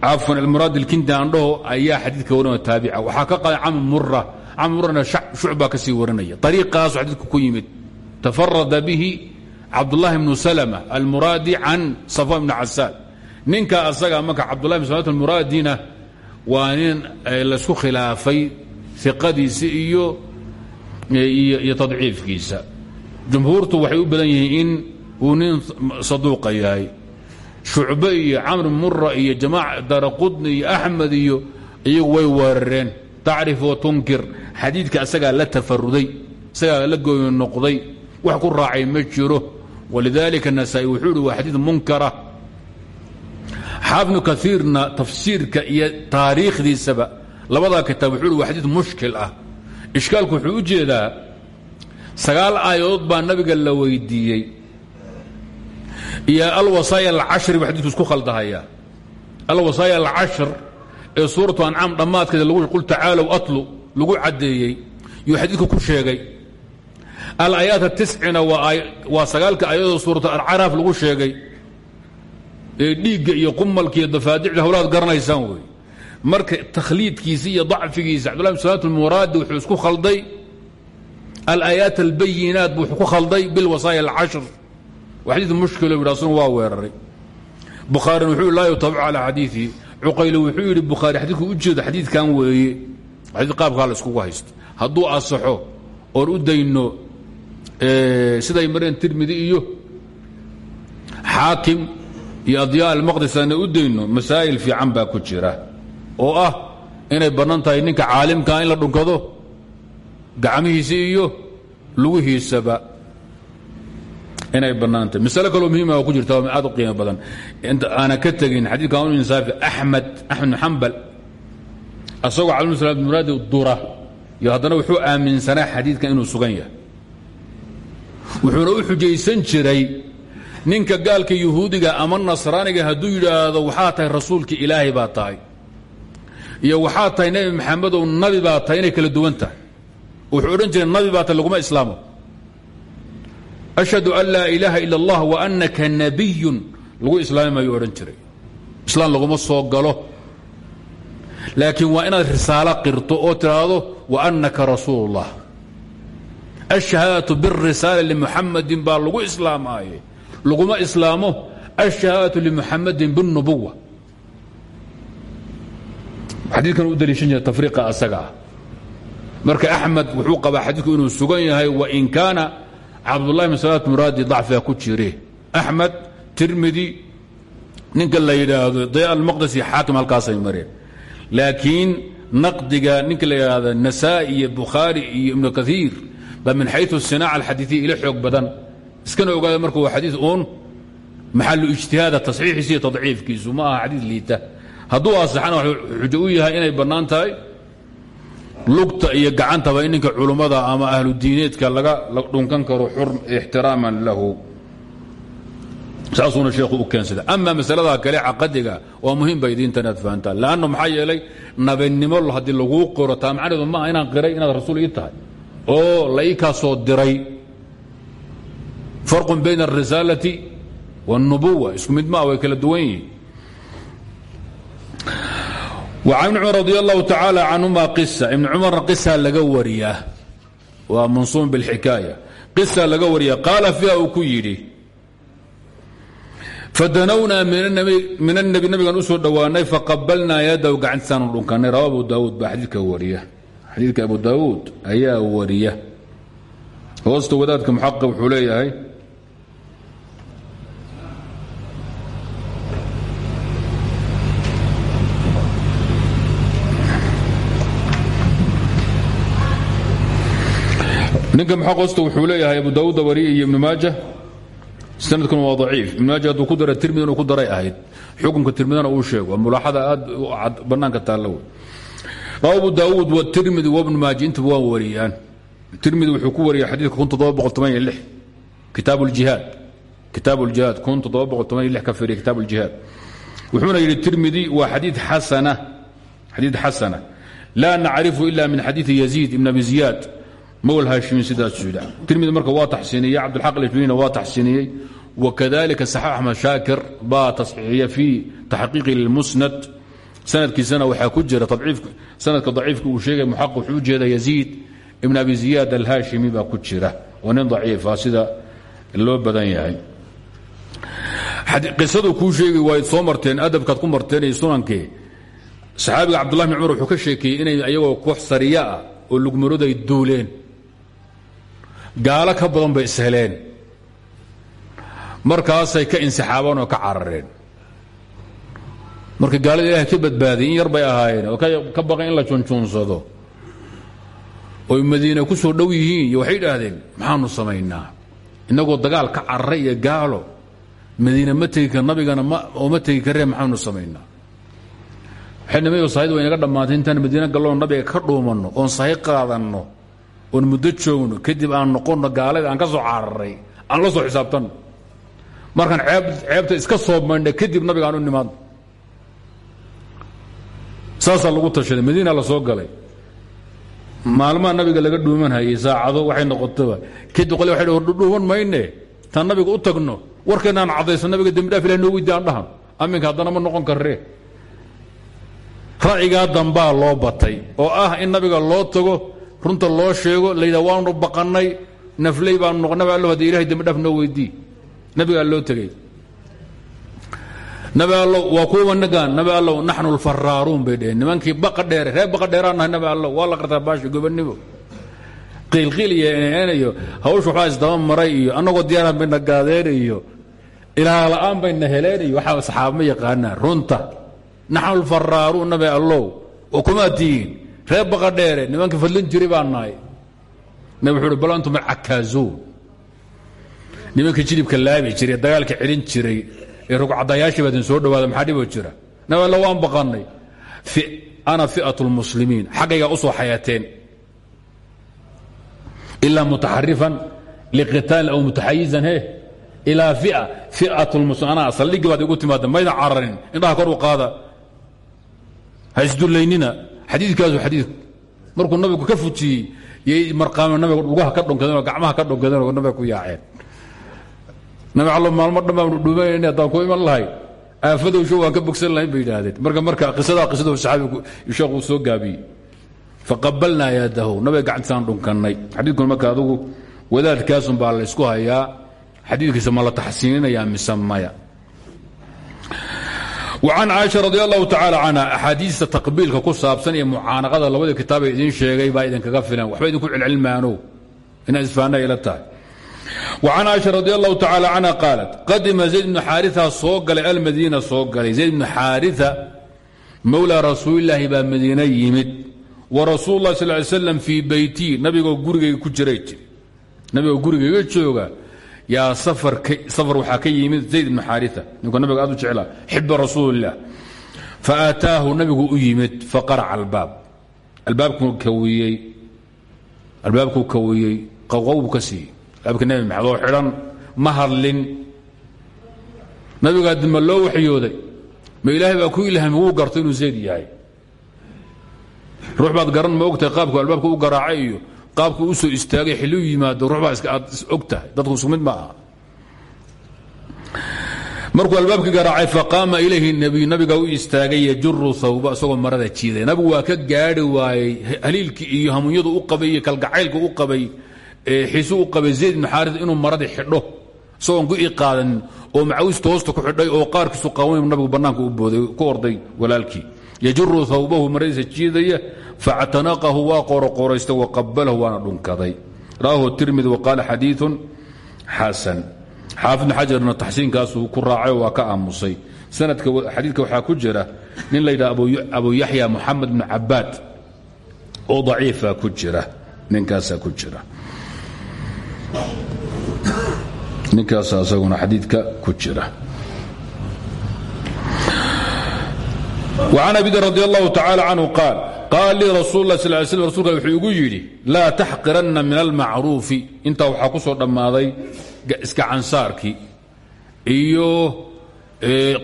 cafwan almuraad ilkindi aandhaho ayaa xadiidka warinaya taabica waxaa ka qaday camr mura camr murana shucbaa ka sii warinaya ariiqaasu xadiidku ku yimid tafarada bihi cabdullahi bnu salma almuraadi can safwan bni casaal ninka asaga marka cabdullahi bn salmt almuraadina waa nin laysku khilaafay iqadiisa iyo iyo tadciifkiisa. Jumhuurtu waxay u badan yihiin in uu nin saduuqa yahay. Shucbe iyo camr mura iyo jamaac daraqudni iyo axmed iyo iyagu way weerareen tacrif wa tunkir. Xadiidka asagaa la tafaruday isagaa la gooyi noqday. Wax ku raacay ma jiro. Walidaalika nasaa'i wuxuu ihi waa munkara xaafnu kaiirna tafsiirka iyo taariikhdiisaba labadaa kitaab wuxuu ihi waa mushkil ah ishkaalku wuxuu u jeedaa sagaal aayadood baa nabiga la weydiiyey. Iyo alwasaaya alcashri ba xadidku isku khaldahaya. Alwasaaya alcashr ee suuratu ancaam dhammaadkeeda lagu qul tacaalow atlu lagu caddeeyey yuu xadiidku ku sheegay. Alaayaat atiscina waa sagaalka aayadoo suuratu alcaraaf lagu sheegay. Ee dhiigga iyo qumalka iyo dafaadicda howlaad garanaysaan wey marka takhliidkiisa iyo dacfigiisa cabdullah bin salaat almuraadi wuxuu isku khalday. Alaayaat albayinaat buu ku khalday bilwasaaya alcashr. Xadii mushkilo yidhi asuna waa weeraray. Bukhaarina wuxuu laa yutabacu calaa xadiiihi cuqayli wuxuu yidhi bukhaari xadiidku u jeedo xadiidkan weeye. Xadiid qaabkaa la iskugu haysto. Hadduu asaxo oon u dayno siday mareen tirmidi iyo xaakim iyo adyaa almaqdis u dayno masaa'il fiican baa ku jira oo ah inay bannaan tahay ninka caalimkaa in la dhunkado gacmihiisa iyo lugihiisaba inay bannaantahy masale kaloo muhiima ku jirta aad u qiimo badan. Aanan ka tegin xadiidkan u insaafi axmed axmed bn xambal asagoo cabdilm muraadi dura iyo haddana wuxuu aaminsanaa xadiidkan inuu sugan yahay. Wuxuuna u jiray ninka gaalka yuhuudiga ama nasraaniga hadduu yidhaahdo waxaa tahay rasuulka ilaahay baa tahay iyo waxaa tahay nebi maxamedow nabi baa tahay kala duwan wuxuu odhan jiray nabi baa tahay laguma islaamo. Ashhadu an laa ilaaha ila allah wa annaka nabiyun lagu islaami maayuu odhan jiray. Islaam laguma soo galo. Laakiin waa inaad risaalo qirto oo wa annaka rasuul ullah ashahaadatu birisaala limuxamadin baa lagu islaamaaye. Laguma islaamo ashahaadatu limuxamadin biاnubuwa xadiikan u daliishan jira tafriiqa asaga. Ah marka axmed wuxuu qabaa xadiidku inuu sugan yahay wain kaana cabdullahi bin salaat muraadi dacfiga ku jire axmed tirmidi ninka la yidhaahdo daya almaqdisi xaakim halkaasay mareen laakiin naqdiga ninka la yidhaahdo nasaa'i iyo bukhaari iyo ibnu kaiir baa min xayu sinaaca alxadiiiya ila xoog badan. Iskana ogaada marka waa xadiid uun maxalu ijtihaada tasxiixiisa iyo tadciifkiisu ma aha xadiid liita hadduu asaxana xujo u yahay inay bannaan tahay lugta iyo gacantaba in ninka culummada ama ahlu diineedka laga dhunkan karo ixtiraaman lahu. Saasuuna sheekhu u keensada. Ama masalada kale caqadiga waa muhiim ba idiinta inaad fahantaan lanno maxaa yeelay nabinimo haddii laguu qiro taa macnaheedu maaha inaan qiray inaad rasuul ii tahay. Oo la ii kaa soo diray. Farqun bayna alrisaalati wاlnubuwa isku mid maa way kala duwan yihiin an ibn cumar radi allahu tacaala canhuma qisa ibn cumarna qisa laga wariyaa waa mansuum bilxikaaya. Qisa laga wariya. Qaala fiiha uu ku yidhi fadanawnaa min anabi nabigan u soo dhowaanay faqabalnaa yadaw gacantiisaanu dhunkanay. Rawa abu daawuud baa xadiidka wariya. Xadiidka abu daawuud ayaa wariya. Hoosta wadaadka muxaqi wuxuu ninka muxaqosta wuxuu leeyahay abu daawuud wariya iyo ibnu maaja. Sanadkuna waa daciif. Ibn maaja hadduu ku dara tirmidi inuu ku daray ahayd. Xukunka tirmidana uu sheego. Mulaaxada aad bannaanka taalla wey rawa abu daawuud watirmidi wabnu maaja intaba waa wariyaan. Tirmidi wuxuu ku wariyay xadiidka kitaab ljihaad kitaab ljihaad ka firiya kitaab ljihaad wuxuuna yidhi tirmidi waa xadiid xasana. Laa nacrifu ila min xadiidi yaziid ibn abi ziyaad mwl haashimiin sidaasuu yidha tirmidi marka waa taxsiiniyey cabdulxaq alishbiniina waa taxsiiniyey wakadalika saxax axmed shaakir baa tasxiixiya fii taxqiiqi lilmusnad sanadkiisana waxaa ku jira sanadka daciifka uu sheegay muxaq wuxuu ujeeda yaziid ibn abi ziyaad alhaashimi baa ku jira oo nin daciifa sida loo badan yahay qisadu kuu sheegi wayd soo marteen adabkaad ku marteen iyo sunankee saxaabiga cabdullahi bin cumar wuxuu ka sheekeeyey inay iyagoo koox sariya ah oo lugmaroodu ay duuleen gaalo ka badan bay isheleen. Markaasay ka insixaabeen oo ka carareen. Marka gaalada ilahay ka badbaadiyay in yar bay ahaayeen oo ka baqay in la junjuunsado oy madiina ku soo dhow yihiin iyo waxay idhaahdeen maxaanu samaynaa. Innagoo dagaal ka cararay iyo gaalo madiina ma tegi kar nabigana oo ma tegi karee maxaanu samaynaa. Waxay nimayo sahayda way inaga dhammaantay intaan madiina gallo nabiga ka dhuumanno oon sahay qaadanno oon muddo joogno kadib aan noqonno gaalada aan ka soo cararay aan la soo xisaabtanno markaan ceebta iska soo maydha kadib nabiga aan u nimaadno lagu tashaday madiina la soo galay. Maalmaha nabiga laga dhuumanhayay saacado waxay noqotaba. Kadib qole waxay dhuuman mayne taan nabiga u tagno. Warkeenaan caddayso nabiga dembidhaaf ilah noo weydi aan dhahan aminka haddana ma noqon karree ra'yigaa dambaa loo batay oo ah in nabiga loo tago runta loo sheego layidha waanu baqannay nafley baanu noqon nabi allo haddii ilahay dembidhaaf noo weydii. Nabigaa loo tegey. Nabi allow waa kuwa nagaan nabi allow naxnu lfaraaruun bay dheheen nimankii baqa dheere reer baqa dheeraan nahay nabi waa la qartaa baasha gobannimo qiilqiil iyo eneyo hawsha waxbaa isdaba maray iyo annagoo diyaaraan bayna gaadeen iyo ilaah la'aan bayna heleen iyo waxaa saxaaba ma yaqaanaa runta naxnu lfaraaruun nabi allow oo kumaa tihiin reer baqa dheere nimankii fadlin jiray baan nahay. Nabi wuxuu uhi bal antum alcakaazuun nimankii jilibka laabi jiray dagaalka celin jiray ee rugcadayaashii baa idin soo dhawaada maxaa dhiboo jira? Nabi alla waan baqannay. Ana fi'at lmuslimiin xaggaygaa u soo xayateen ilaa mutaxarifan liqitaalin aw mutaxayizan he ilaa fia fiat lmusanaa saldhigii baad igu timaada maydan cararin indhaha kor u qaada. Ha isdullaynina xadiikaasu xadii markuu nabigu ka fujiyey yay marqaame nabiga dhugaha ka dhunkadeen oo gacmaha ka dhunkadeen oo nabiga ku yaaceen. Nabi allo maalmo dhan baanu dhuumanayna haddaan ku iman lahay aafadowsho waan ka bogsan lahayn bay yidhaahdeen. Marka marka qisadaa qisadu saxaabigu sheekhu soo gaabiyey. Faqabalnaa yaadahu nabiga gacantiisaan dhunkannay. Xadiidkuna marka adugu wadaadkaasun baa laysku hayaa. Xadiidkiisa ma la taxsiininayaa mise maya an caaisha radi allahu tacaala canha axaadiista taqbiilka ku saabsan iyo mucaanaqada labada kitaabee idiin sheegay baa idinkaga filan waxba idinku celcelmaano inaad isfaana ila tahay an caaisha radi allahu tacaala canha qaalat qadima zayd bnu xaaria soo galay almadiina soo galay zayd bnu xaaria mowlaa rasuulilaahi baa madiine yimid wa rasuul lah sal slam fii beyti nabigoo gurigayga ku jirayt nabigoo gurigayga jooga yaa safar waxaa ka yimid zayd bnu xaaria ninku nabiga aad u jeclaa xiba rasuulilah faataahu nabigu u yimid faqaraca albaab. Albaabkuu kawiyey qawqawbu ka siiyey. Albaabka nebi maxamed oo xidhan ma hadlin. Nabigaa dima loo waxyooday. Ma ilaahay baa ku ilhaamay wuu garto inuu zayd yahay. Ruux baad garan ma ogtahay qaabku albaabka u garaacay iyo qaabku u soo istaagay xilliu yimaado ruuxbaa aad og tahay. Dadku mid ma aha markuu albaabkii garaacay faqaama ilayhi nebiy nabiga u istaagay yajuru hawba isagoo marada jiiday. Nabigu waa ka gaari waayey haliilkii iyo hamunyadu u qabay iyo kalgacaylku u qabay xiisu u qabay zayd xaaris inuu maradii xidho isagoon ku iqaadanin oo macawista hoosta ku xidhay oo qaarkiisu qaawanayn nabigu bannaanka u booday ku orday walaalkii yajuru hawbahu maradiisa jiidaya factanaqahu waa qoroqoraystay waqabalahu waana dhunkaday rawahu tirmidi waqaala xadiiun xasan xaafid xajarna taxsiinkaasuu ku raacay waa ka aamusay sanadka xadiidka waxaa ku jira nin la yidhaha abu yaxya muxamed bnu cabaad oo daciifa ku jira ninkaasaa ku jira ninkaasa isaguna xadiidka ku jira وcan abi radi allahu tacala canhu qaal qaal lii rasuul lah sal slm rsulka wuxuu igu yidhi laa taxqiranna min almacruufi intaa waxaa ku soo dhammaaday iskacansaarkii iyo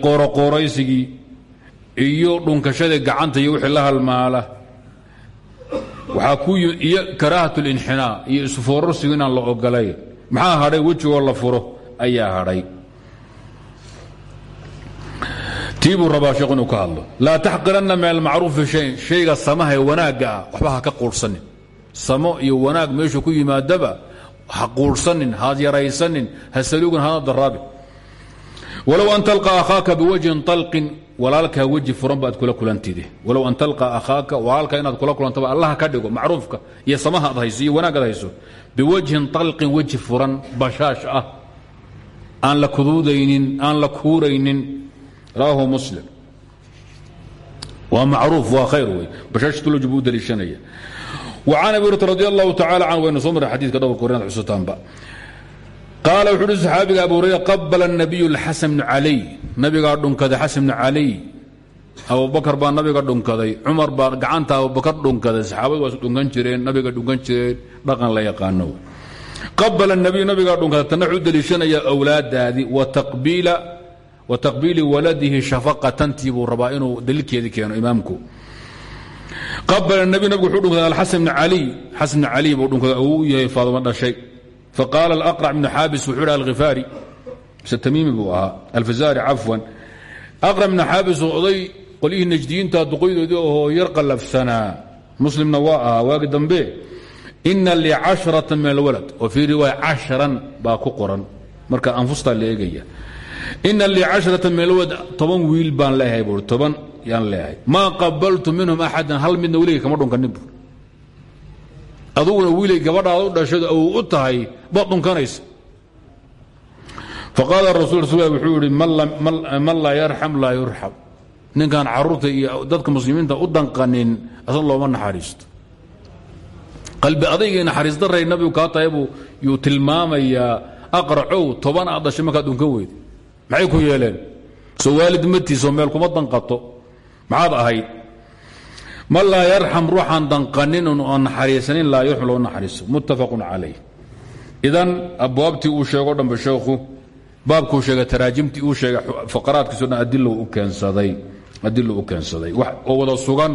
qooroqooraysigii iyo dhunkashadii gacanta iyo wixii la halmaala. Iyo karaahat اlinxinaa iyo isfoorarsigu la ogolay maxaa hadhay wejigoo la furo ayaa hadhay tii buu rabaa sheekhu inuu ka hadlo. Laa taxqiranna min almacruufi shayn shayga samaha ee wanaagga ah waxba ha ka quurhsanin samo iyo wanaag meeshu ku yimaadaba ha quurhsanin haad yaraysanin ha saluugin hana daraabi walow an talqa akhaaka biwajhin talqin walaalkaa weji furan baad kula kulantide walow an talqa akhaaka walaalkaa inaad kula kulantaba allaha ka dhigo macruufka iyo samaha ad hayso iyo wanaag ad hayso biwajhin talqin weji furan bashaash ah. Aan la kuduudaynin aan la kuuraynin rawahu muslim. Waa macruuf waa khayr wey. Bashaashtulajub u daliishanaya. Wa can abi hurata radi allahu tacala canhu waynu soo marray xadiidka dhabarka horinaad xusataanba qaala wuxu uhi saxaabiga abu hurayra qabala nabiyu اlxasan bnu calay nabigaa dhunkaday xasan bnu calay abubakar baa nabiga dhunkaday. Cumar baa gacanta abubakar dhunkaday. Saxaabadu waas dhunkan jireen nabiga dhunkan jireen. Dhaqan la yaqaano qabala nabiyu nabigaa dhunkaday. Tana wuxuu deliishanaya awlaadaadii wa taqbiila wataqbiili waladihi shafaqatantii buu rabaa inuu daliilkeedii keeno imaamku. Qabala nabi nabigu wuxuu dhunkaday alxasan bn cali xasan bn cali buu dhunkaday uu yahay faadimo dhashay. Faqaala alaqrac bnu xaabis wuxuu yidhi alkhifaari mise tamiimi buu ahaa alfazaari cafwan. Aqrac bnu xaabis oday qolyihii najdiyiinta duqoydoodii ohoo yar qallafsanaa. Muslimna waa ahaa waagi dambe ina lii casharata min alwalad. Oo fii riwaaya casharan baa ku qoran. Marka anfustaa la ina lii casharata min toban wiil baan leeyahay buui toban yaan leeyahay maa qabaltu minhum axadan hal midna weligay kama dhunkanin bu aduguna wiilay u dhashado awow u tahay baad dhunkanaysa. Faqaala rasul rasul wuxuu yihi man laa yarxam laa yurxam ninkaan carruurta iyo dadka muslimiinta u danqanin asan looma naxariisto. Qalbi adaygai naxariis daray nabigu kaa tahay buu yuu tilmaamayaa toban aad dhunkan weyda maxay ku yeeleen? Soo waalid matiisoo meel kuma danqato. Maxaad ahayd man laa yarxam ruuxaan danqanin oo naxariisanin laa yurxam loo naxariiso. Muttafaqun calayh. Idan abwaabtii uu sheego dhanba sheekhu baabkuu sheegay taraajimtii uu sheegay faqaraadkiiso dhan adilo u keensaday oo wada sugan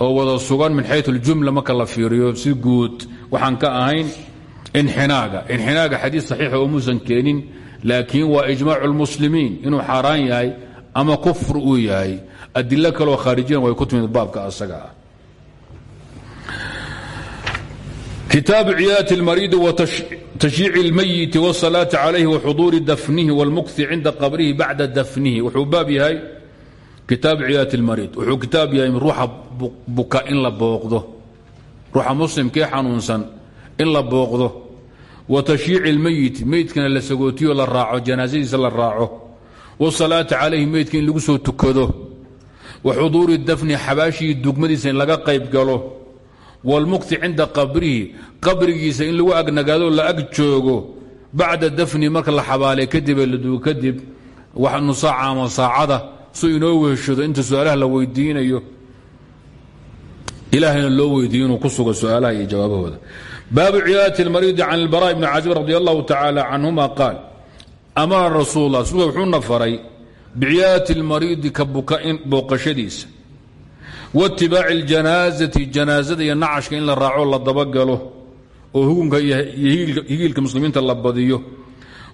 oo wada sugan min xayu اljumla marka la fiiriyo si guud. Waxaan ka ahayn inxinaaga. Inxinaaga xadiis saxiixa oo muusan keenin laakiin waa ijmaacu اlmuslimiin inuu xaaraan yahay ama kufr uu yahay adilo kaleo khaarijina way ku timid baabka asaga ah kitaabu ciyaadati اlmariidi watashyiici اlmayiti wالsalaaةi calayhi waxuduuri dafnihi wاlmukhi cinda qabrihi bacda dafnihi wuxuu baab yahay kitaab ciyaadati اlmariid wuxuu kitaab yahay ruuxa buka in la booqdo ruuxa muslimkee xanuunsan in la booqdo watashyiici اlmeyiti meydkana la sagootiyo la raaco janaasadiisa la raaco. Wsalaata calayhi meydka in lagu soo tukado. Wa xuduuri dafni xabaashihii dugmadiisa in laga qayb galo. Wاlmukti cinda qabrihi qabrigiisa in lagu agnagaado la ag joogo. Bada dafni marka la xabaalay kadib kadib nusaaca ama saacada su inoo weheshado inta su'aalaha la weydiinayo. Ilaahayna loo weydiiyo ku sugo su'aalaha iyo jawaabahooda baabu ciyaadati اlmariidi can اlbarا bni cazib radi allahu tacaala canhuma qaal amara rasuul la rasuulka wuxuuna faray biciyaadati اlmariidi ka buka booqashadiisa waitibaaci اljanaazati janaazada iyo nacashka in la raaco la dabagalo oo hugunka iyo higiilka muslimiinta la badiyo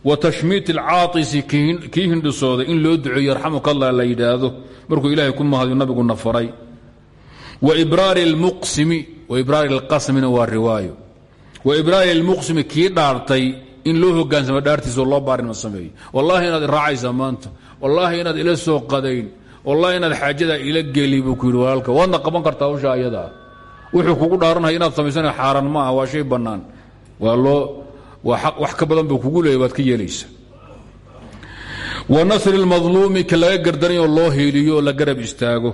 wa tashmiit alcaatisi kii hindhisooda in loo duceeyo yarxamuka allah la yidhaahdo markuu ilaahay ku mahadiyo nabiguna faray wa ibraari lmuqsimi wa ibraari lqasmina waa riwaayo wa ibraari lmuqsimi kii dhaartay in loo hogaansamo dhaartiisa oo loo baarinma sameeyo wallaahi inaad raacaysaa maanta. Wallaahi inaad ila soo qadayn. Wallahi inaad xaajadaa ila geli buu ku yidhi walaalka. Waadna qaban kartaa hawsha ayadaa wuxuu kugu dhaaranaya inaad samaysana xaaraan ma ah waa shay bannaan. Waa loo wax ka badan buu kugu leeyay waad ka yeelaysa. Wa nasri اlmadluumi ka laga gardanay oo loo hiiliyo la garab istaago.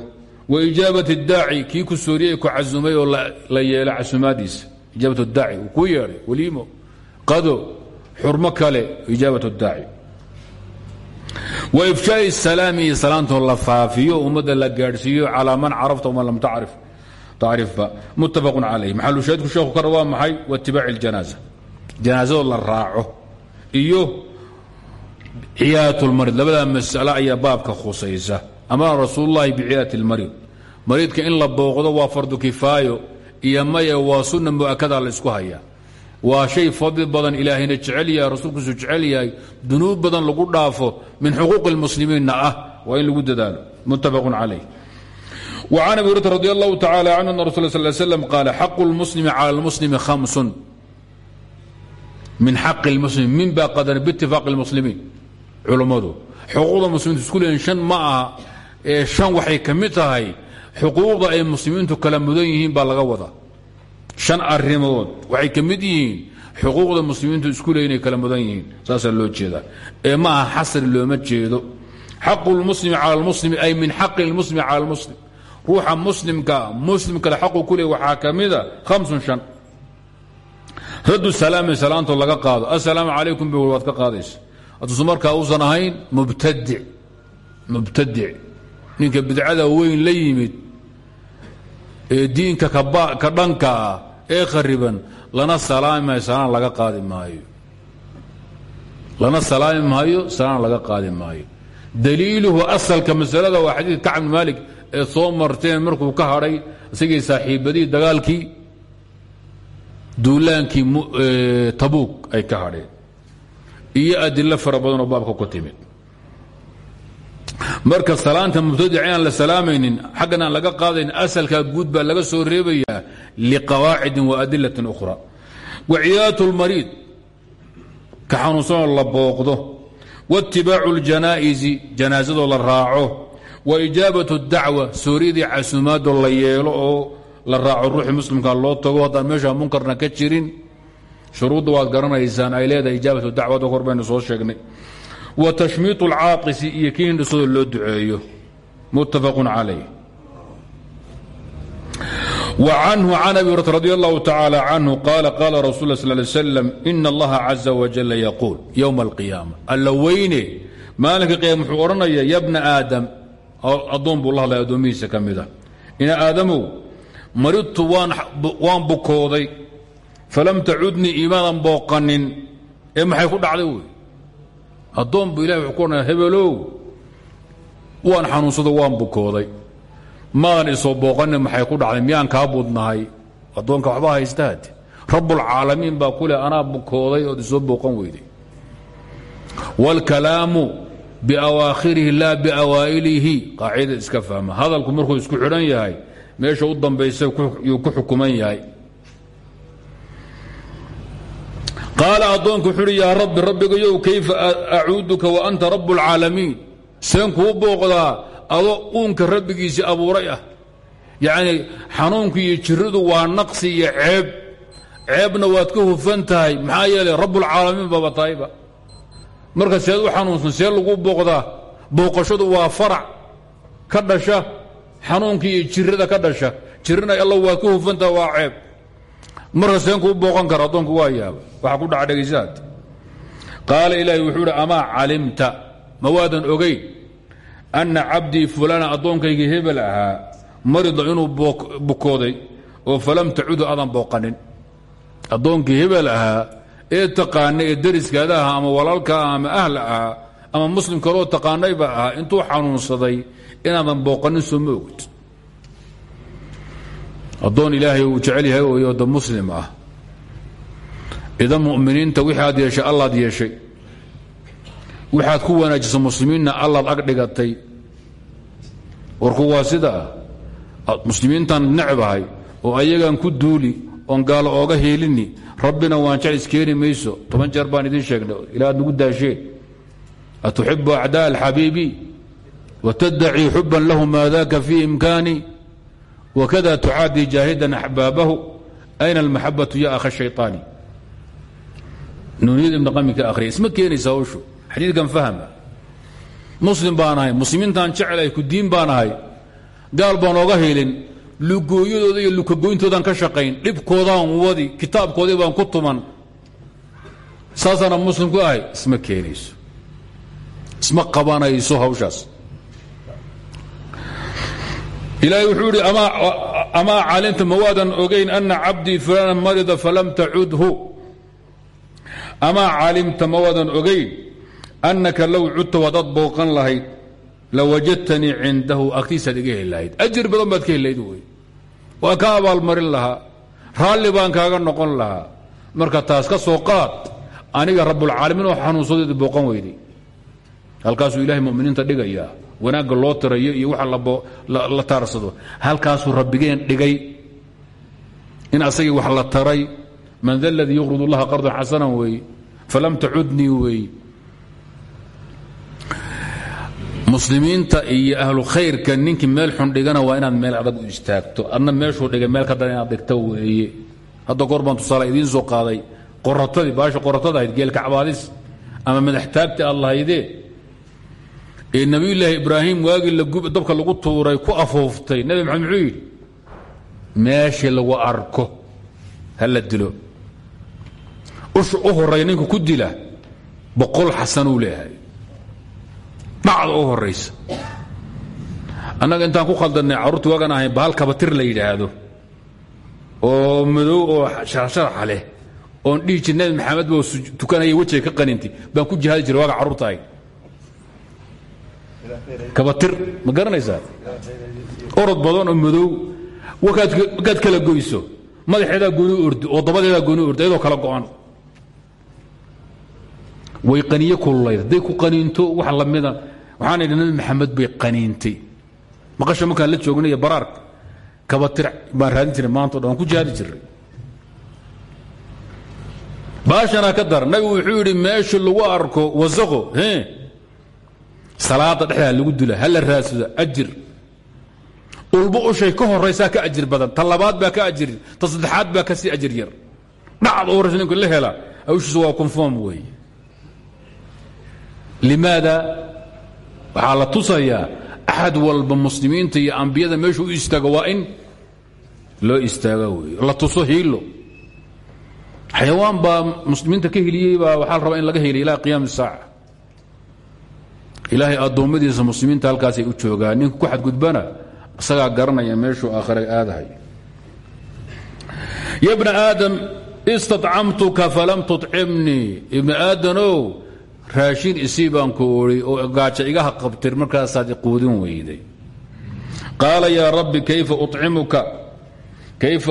Wa ijaabat اdaaci kii ku sooriyey ku casumay oo la yeelay casumaadiisa ijaabat اdaaci uu kuu yeedhay weliimo qado xurmo kale ijaabat اdaaci wa ifshaaءi الsalaami iyo salaantoo la faafiyo ummadda la gaadhsiiyo calaa man carafta waman lam tacrif tacrifba muttafaq calayh maxalu shaahidku sheekhu kar waa maxay waitibaaci اljanaaza janaazadoo la raaco iyo ciyaadة اlmarid labadaa masalo ayaa baabka khusaysa amara rasuululahi biciyaadati اlmarid mariidka in la booqdo waa fardu kifaayo iyo maye waa sunna mu'akada la isku haya waa shay fadli badan ilaahayna jecel yahay rasuulkiisu jecel yahay dunuub badan lagu dhaafo min xuquuqi اlmuslimiinna ah waa in lagu dadaalo muttafaq calayh وعن أبي هريرة رضي الله تعالى عنه أن رسول الله صلى الله عليه وسلم قال حق المسلم على المسلم خمس min xaqi اlmuslim min baa qadar biitifaaqi اlmuslimiin culummadu xuquuqda muslimiintu isku leeyiin shan ma aha ee shan waxay ka mid tahay xuquuqda ay muslimiintu kala mudan yihiin baa laga wadaa. Shan arrimood waxay ka mid yihiin xuquuqda muslimiintu isku leeyiin ay kala mudan yihiin saasaa loo jeedaa. Ee ma aha xasri looma jeedo. Xaqu lmuslimi cala lmuslimi ay min xaqi lmuslimi cala lmuslim ruuxa muslimka muslim kale xaqu ku leey waxaa ka mida hamsun shan. Radu salaami salaantoo laga qaado. Assalaamu calaykum b waad ka qaadaysa. Hadduusan markaa uusan ahayn mubtadic mubtadic ninka bidcada weyn la yimid ee diinka ka dhanka ah ee khariban lana salaami maayo laga qaadi lana salaami salaan laga qaadi maayo. Daliiluhu asalka masalada waa xadiidka kacb bn maalik ee soo markuu ka hadhay isagii saaxiibadihii dagaalkii duulaankii tabuuk ay ka hadheen. Iyo adilo fara badanoo baabka ku timid marka salaanta mubtadica inaan la salaamaynin. Xaggan aan laga qaadayn asalkaa guud baa laga soo reebayaa liqawaacidin wa adilatin ukhra. Wa ciyaadatu lmariid ka xanuunsanoo la booqdo. Waitibaacu اljanaa'isi janaazadoo la raaco. Wa ijaabatu dacwa sooriyadii casumaadoo la yeelo oo la raaco ruuxii muslimka loo tago. Haddaan meesha munkarna ka jirin shuruudda waad garanaysaan ay leedahay ijaabatu dacwada hor baynu soo sheegnay wa tashmiiط اlcaaqisi iyo kii hindhisooda loo duceeyo muttafaq calayh وعنه عن أبي هريرة رضي الله تعالى عنه قال قال رسول الله صلى الله عليه وسلم إن الله عز وجل يقول يوم القيامة اللوين مالك قيام حورنا يا ابن آدم أضم بالله لا يدوميس كمذا إن آدمو maridtu waan bukooday falam tacudnii imaadan booqanin ee maxay ku dhacday wey addoon bu ilahi wuxuu ku odhanaya hebelow waan xanuunsado waan bukooday. Maadan isoo booqanin maxay ku dhacday? Miyaan kaa budnahay? Addoonka waxbaa haystaade rabbulcaalamiin baa ku leh anaa bukooday ood isoo booqan weyday. Wاlkalaamu biawaakhirihi laa biawaa'ilihi. Qaacidada iska fahma. Hadalku markuu isku xidhan yahay meesha u dambaysa yuu ku xukuman yahay qaala addoonku wuxuu uhi yaa rabbi rabbigayow kayfa acuuduka wa anta rabb اlcaalamiin seen kuu booqdaa adoo uunka rabbigiisii abuuray ah. Yacnii xanuunku iyo jiradu waa naqsi iyo ceeb. Ceebna waad ka hufan tahay maxaa yeelay rabbulcaalamiin baaba tahayba. Marka seed u xanuunsan see lagu booqdaa booqashadu waa farac marka seen kuu booqan kara addoonku waa yaaba waxaa ku dhaca dhegaysaad qaala ilaahi wuxuu idhi amaa calimta? Ma waadan ogayn anna cabdii fulana addoonkayga hebel ahaa marida inuu bukooday oo falam tacudu aadan booqanin. Addoonkii hebel ahaa ee taqaana ee dariskaada ahaa ama walaalka ah ama ahla ahaa ama muslim kaloo taqaanayba ahaa intuu xanuunsaday inaadan booqanin soo ma ogid addoon ilaahay uu jecel yahay ooyo da muslim ah. Idan mu'miniinta wixii aad yeeshay allaad yeeshay. Waxaad ku wanaajisa muslimiinna allaad ag dhigatay. Warku waa sida ah muslimiintaan necbahay oo ayagaan ku duuli oon gaalo ooga heelini rabbina waan jecel iskeeni mayso. Toban jeer baan idiin sheegnay ilaa aad nagu daasheen atuxibu acdaa alxabiibi watadacii xuban lahu maa daka fii imkaani wakada tucaadii jaahidan axbaabahu ayna almaxabatu ya akha shayطaani nuuniyad ibn qami ka akhriya isma keenaysa hawshu xadiidkan fahma muslim baan ahay muslimiintaan jecelahay ku diin baan ahay gaal baan ooga helin lugooyadooda iyo lukagoyntoodaan ka shaqayn dhibkoodaan wadi kitaabkoodii baan ku tuman saasaana muslim ku ahay isma keenayso isma qabanayso hawshaas ilaahay wuxuu idhi amaa calimta ma waadan ogayn ana cabdii fulana marida falam tacudhu. Amaa calimta ma waadan annaka low cudta wadaad booqan lahayd lawajadtanii cindahu agtiisaad iga heli lahayd. Ajir badan baad ka helayd wey. Waa ka abaalmarin lahaa raalli baan kaaga noqon lahaa. Marka taas ka soo qaad aniga rabbulcaalamiin oo xanuunsadeeda booqan weyday halkaasuu ilahay muminiinta dhigayaa wanaagga loo tirayo iyo waxa la taarsado halkaasuu rabbigeen dhigay in asagii wax la taray man da ladii yuqrid اllaha qardan xasanan weeye falam tacudnii weeye muslimiinta iyo ahlu khayrka ninkii meel xun dhigana waa inaad meel adag u istaagto. Adna meeshuu dhigay meel ka dan dhigto weeye. Hadda goor baan tusaale idiin soo qaaday. Qoratadii baasha qoratada ahayd geelkacbaadis ama madaxtaagti aad lahaydee ee nebiyulaahi ibraahim waagii dabka lagu tuuray ku afooftay nebi maxamed muxuu yidhi meeshii lagu arko ha la dilo. Usha u horreeya ninka ku dila boqol xasanuu leeyahay. Dhacda u horaysa. Annaga intaan ku khaldannay carruurta waagan ahayn bahal kabatir la yidhaahdo. Oo madow oo sharaxsharaxa leh. Oon dhihi jir nebi maxamed boo tukanaya wejiga ka qaninti. Baan ku jihaadi jiray waaga carruurta ahayd kabatir ma garanaysaa? Orod badan oo madow markaad kala goyso madaxeedaa gooni ordi oo dabadeedaa gooni ordi ayadoo kala go'an. Way qaniye kululayd. Hadday ku qaniinto wax lamida waxaan idhi nabi maxamed bay qaniintay. Maqasha markaan la joognay baraarka kabatir baan raadin jiray maanta o dhan waan ku jihaadi jiray. Baashana ka dar nabigu wuxuu yidhi meesha lagu arko wasaqo salaada dhexdaa lagu dula hala raadsado ajir. Ulba ushay ka horaysaa ka ajir badan ta labaad baa ka ajir ta saddexaad baa ka sii ajir yar. Dhacad u horaysa ninku la hela hawshiisu waa conform weeye limaada waxaa la tusayaa axad walba muslimiinta iyo ambiyada meeshuu u istaago waa in loo istaaga wey la tuso hiilo. Xayawaan baa muslimiinta ka heliyey baa waxaa la rabaa in laga heliya ilaa qiyaam saaca ilaahay addoommadiisa muslimiinta halkaasay u joogaan. Ninka ku xadgudbana isagaa garanaya meeshuu aakhira aadahay. Ya bna aadam istacamtuka falam tucimnii ibni aadanow raashin isii baan ku oi oo gaaja igaha qabtir markaasaad quudin weyday. Qaala yaa rabbi kayfa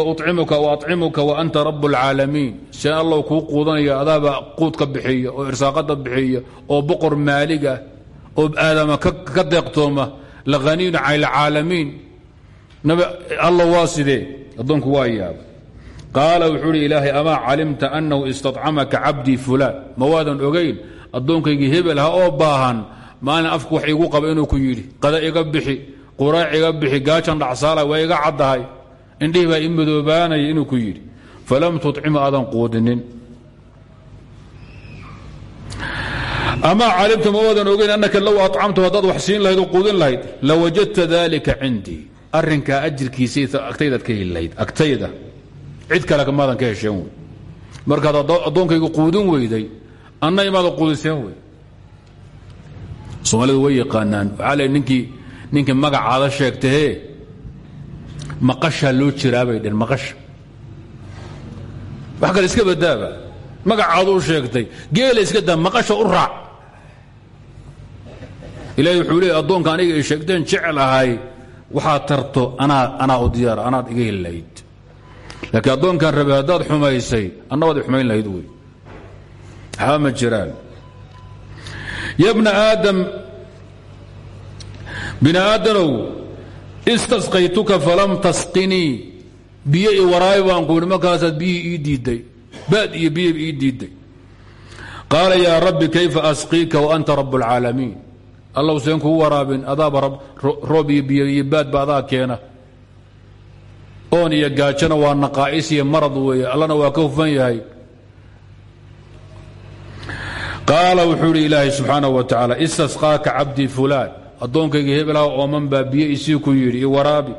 ucimuka waacmuka waanta rab اlcaalamiin see allow kuu quudanaya adaaba quudka bixiya oo irsaaqada bixiya oo boqor maaligah oo aadama ka deeqtooma lahaniyun can اlcaalamiin alla waa sidee? Addoonku waa yaaba qaala wuxuu hi ilaahay amaa calimta annahu istacamaka cabdii fulaan? Ma waadan ogayn hebel ha oo baahan maalin afku wax igu qaba inuu ku yidhi. Qada iga bixi quraac iga bixi gaajan dhacsaala waa iga caddahay. Indhihii baa i madoobaanaya inuu ku yidhi. Falam tucimu aadan quudinin amaa calimta ma waadan ogeyn annaka low acamtu haddaad wax siin lahayd oo quudin lahayd lawajadta dalika cindii arrinkaa ajirkiisa agtaydaad ka heli lahayd agtayda. Cid kale maadan ka hesheen wey. Markaad addoonkayga quudin weyday anna imaada quudiseen wey. Soomaalidu way yaqaanaan waxaa le ninkii ninkii magacaada sheegtahee maqashaa loo jiraabay dheen maqasha. Wax kale iska badaaba magacaadu u sheegtay geela iska daa maqasha u raac ilaahay wuxuu leey addoonka aniga ay sheegteen jecel ahay waxaad tarto anaa u diyaara anaad iga heli laakiin addoonkan rabay haddaad xumaysay anna waad i xumayn lahayd wey. Waxba jiraan. Ya bna aadam bini istasqaytuka falam tasqinii biyo i waraabi baan ku idhi ii diidday baad iyo biyihiiba ii diidday qaala yaa rabbi kayfa asqiika wa anta rabb اlcaalamiin allow seen kuu waraabin adaaba roob iyo biyo iyo baadba adaa keena. Oon iyo gaajona waa naqaa'is iyo marad weeye allana waa ka hufan yahay. Qaala wuxuu ilaahay subxaanaه wa tacaala istasqaaka cabdii fulaan. Addoonkayga hebelaha ooman baa biyo isii ku yidhi waraabi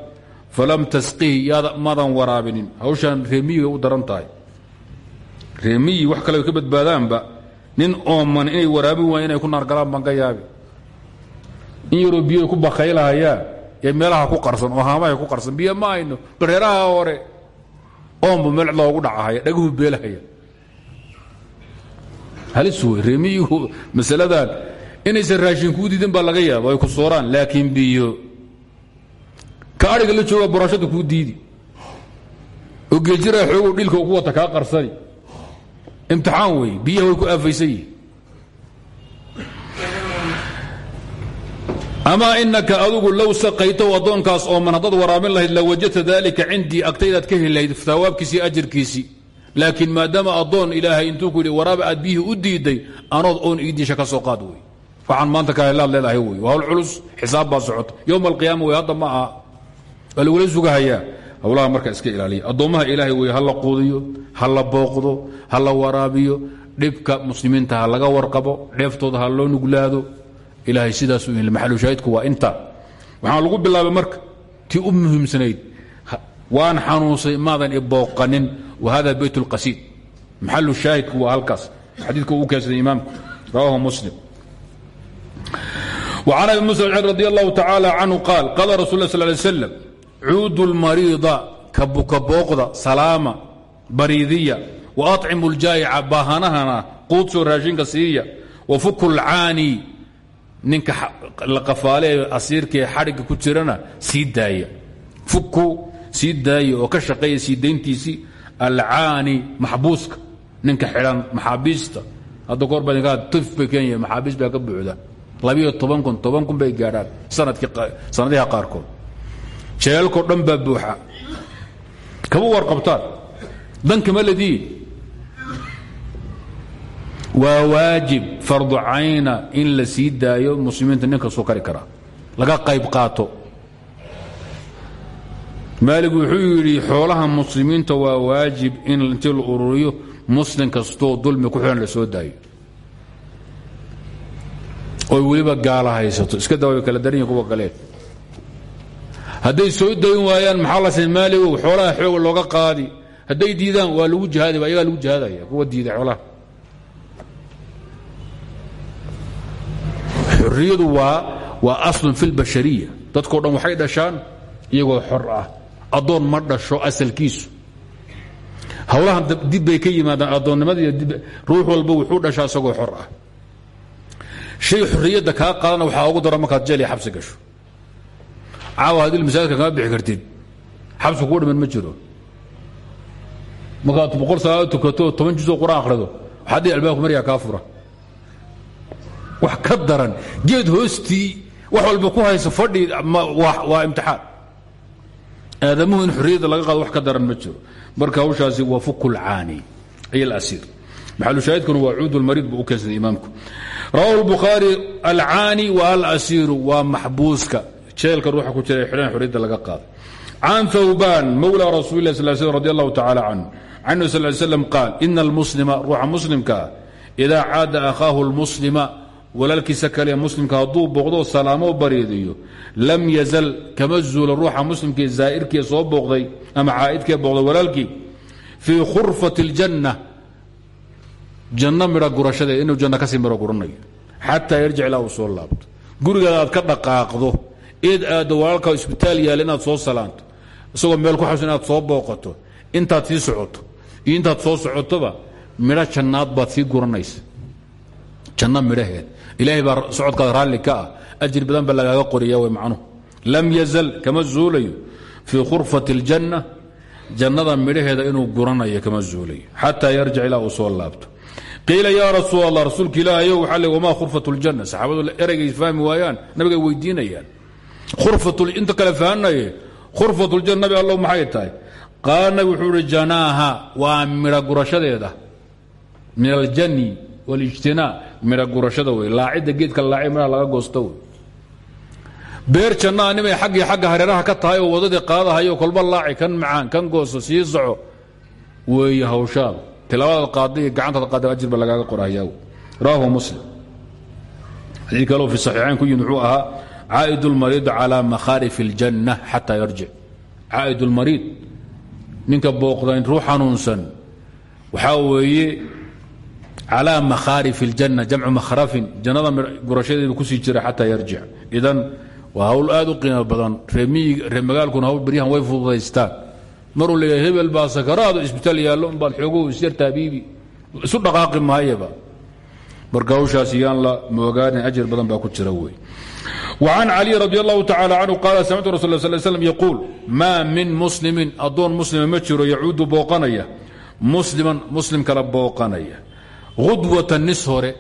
falam tasqihi yaad madan waraabinin. Hawshaan reemiyiga u daran tahay. Wax kale ka badbaadaanba nin ooman inay waraabin waaya inay ku naargalaan baan ka yaabi in yaroo biyo ku bakaylahayaan ee meelaha ku qarsan oo haamaha ku qarsan biyo ma hayno bareeraha hore oonbu meel loogu dhacahaya dhaguhu beelahaya. Halis wey reemiyigu masaladan inaysan raashin kuu diidin baa laga yaaba ay ku sooraan laakiin biyo. Ka adhiga la jooga buraashada kuu diidi. Oo geejiraa xoogow dhilka ku wata kaa qarsani. Imtixaan wey biyaha way ku aafaysan yihiin amaa inaka adugu low saqaytow addoonkaas ooman haddaad waraabin lahayd lawajadta dalika cindii agtaydaad ka heli lahayd thawaabkiisii ajarkiisii laakiin maadaama addoon ilaahay intuu ku yidhi aad biyihii u diidday anood oon iidiisha ka soo qaad wey waxaan maanta ka helaad leedahay wey waa culus xisaab baa socota. Yowma alqiyaama wey hadda ma aha. Waa lagula sugahayaa howlaha marka iska ilaaliya. Addoommaha ilaahay wey ha la quudiyo ha la booqdo ha la waraabiyo dhibka muslimiinta ha laga warqabo dheeftooda loo nuglaado ilaahay sidaasuu yii maxalushaahidku waa inta waxaan lagu bilaabay marka tii u muhiimsanayd waan xanuunsay maadan ibooqanin wahada bayt اlqasiid maxalu shaahidku waa halkaas xadiidka uu keensaday imaamku rawahu muslim وعن أبي موسى الأشعري رضي الله تعالى عنه قال قال رسول الله صلى الله عليه وسلم عود المريض كبوقضة سلامة بريدية وأطعم الجائع باهنهنا قوتس راشنك سيئة وفك العاني ninka la qafaale asiirkaee xadhigga ku jirana sii fuku sii oo ka shaqeeya sii dayntiisii alcaani ninka xidhan maxaabiista. Hadda koor badinkaa tuf bay kenya maxaabiis baa ka buuxda. Labiyo toban kun toban kun bay gaadhaan sanadiha qaarkood. Jeelkao dhan baa buuxa. Kama warqabtaan. Dan kama waa waajib fardu cayna in la sii daayo muslimiinta nin kastoo kari karaa laga qayb qaato. Maalig wuxuu yidhi xoolaha muslimiinta waa waajib in intii la ururiyo muslim kastoo dulmi ku xidhan la soo daayo. Oy weliba gaala haysato iska dawa kala daranyihin kuwa galeen hadday soo dayn waayaan maxaa la say maaligow xoolaha xooga looga qaadi. Hadday diidaan waa lagu jihaadi ayagaa lagu jihaadaya. Kuwa diida xoolaha xorriyadu waa waa aslun fi lbashariya dadkao dhan waxay dhashaan iyagoo xor ah. Addoon ma dhasho asalkiisu. Hawlahan dib bay ka yimaadaan. Addoonnimadiiyo dib ruux walba wuxuu dhashaa isagoo xor ah. Shay xorriyadda kaa qaadana waxaa ugu daro markaad jeel iyo xabsi gasho. Caawa haddii masaajidka kama bixi kartid xabsi kuu dhiman ma jiro. Markaad boqol salaado tukato oo toban juzoo qur'aan akhrido waxaa dhihi albaabku maryaa kaa fura wax ka daran. Geed hoostii wax walba ku haysa fadhi waa imtixaan. Aadamuhu in xorriyadda laga qaado wax ka daran ma jiro. Marka hawshaasi waa fukulcaani ay alasiir maxalushaahidkuna waa cuud lmariid buu u keensaday imaamku. Rawahu lbukhaari alcaani wa alasiiru waa maxbuuska. Jeelka ruuxa ku jira ee xidhan laga qaado. Can thawbaan mawla rasuuli lah sal slm radi allahu tacala canhu. Canhu sal slam qaal ina almuslima ruuxa muslimkaa idaa caada akhaahu lmuslima walaalkiisa kale muslimka hadduu booqdo salaamo bariidiyo lam yazal kama zuulo ruuxa muslimkii zaa'irkii soo booqday ama caa'idkee booqday walaalkii. Fii khurfati اljanna janno midho gurashadeed inuu janno ka sii midho guranayo xataa yarjic ilaa uu soo laabto. Gurigaada aad ka dhaqaaqdo eed aaddo walaalka isbitaal yaalla soo salaanto isagoo meel ku inaad soo booqato intaad sii socoto iyo intaad soo socotoba midho jannaad baad sii guranaysa janno midhaheed ilaahay baa socodkaada raalli ka ah. Ajir badan ba lagaaga qoriya way macnuhu. Lam yazal kama zuulayo. Fii khurfati اljanna jannada midhaheeda inuu guranayo kama zuulayo. Xataa yarjic ilaa uu soo laabto. Qiila yaa rasuul allah rasuulka ilaahayo waxaa le wamaa khurfat اljanna saxaabadu ereygay fahmi waayaan. Nabigay weydiinayaan. Inta kale fahanaye khurfat ljanna nabi allow maxay tahay? Qaala nabi wuxuu ihi janaaha waa midho gurashadeeda. Min aljani walijtinaa midha gurashada wey. Laacidda geedka laaci laga goosto wey. Beer jannaa nimay xaggii xagga hareeraha ka tahay oo waddadii qaadahayo kolba laaci kan macaan kan gooso sii soco weeye hawshaada tilaabadaad qaadda iyo gacantaad qaadda ajir ba lagaaga muslim. Xadiid kaloo fi saxiixayn ku yimid wuxuu ahaa caa'idu lmariidu calaa makhaarifi اljanna xataa yarjic. Caa'idu lmariid ninka booqdayn ruu xanuunsan weeye calى makhaarif اljanna jamcu makhrafin jannada gurashadeedu kusii jira xataa yarjic idan waa hawl aad u qiimo badan reer magaalkuna hawl baryahan way fududaystaan maruu leeyahay hebel baa sakaraado isbitaal yaallo unbaad xoogow isyar taabiibi isu dhaqaaqi maayaba marka hawshaas yaan la moogaanin ajir badan baa ku jira wey وعن علي رضي الله تعالى عنه قال سمعت رسول الله صلى الله عليه وسلم يقول ما من مسلم أdoon مسلم ma jiro يcuud booqanaya مسلما مسلم kala booqanaya udwatan nis hore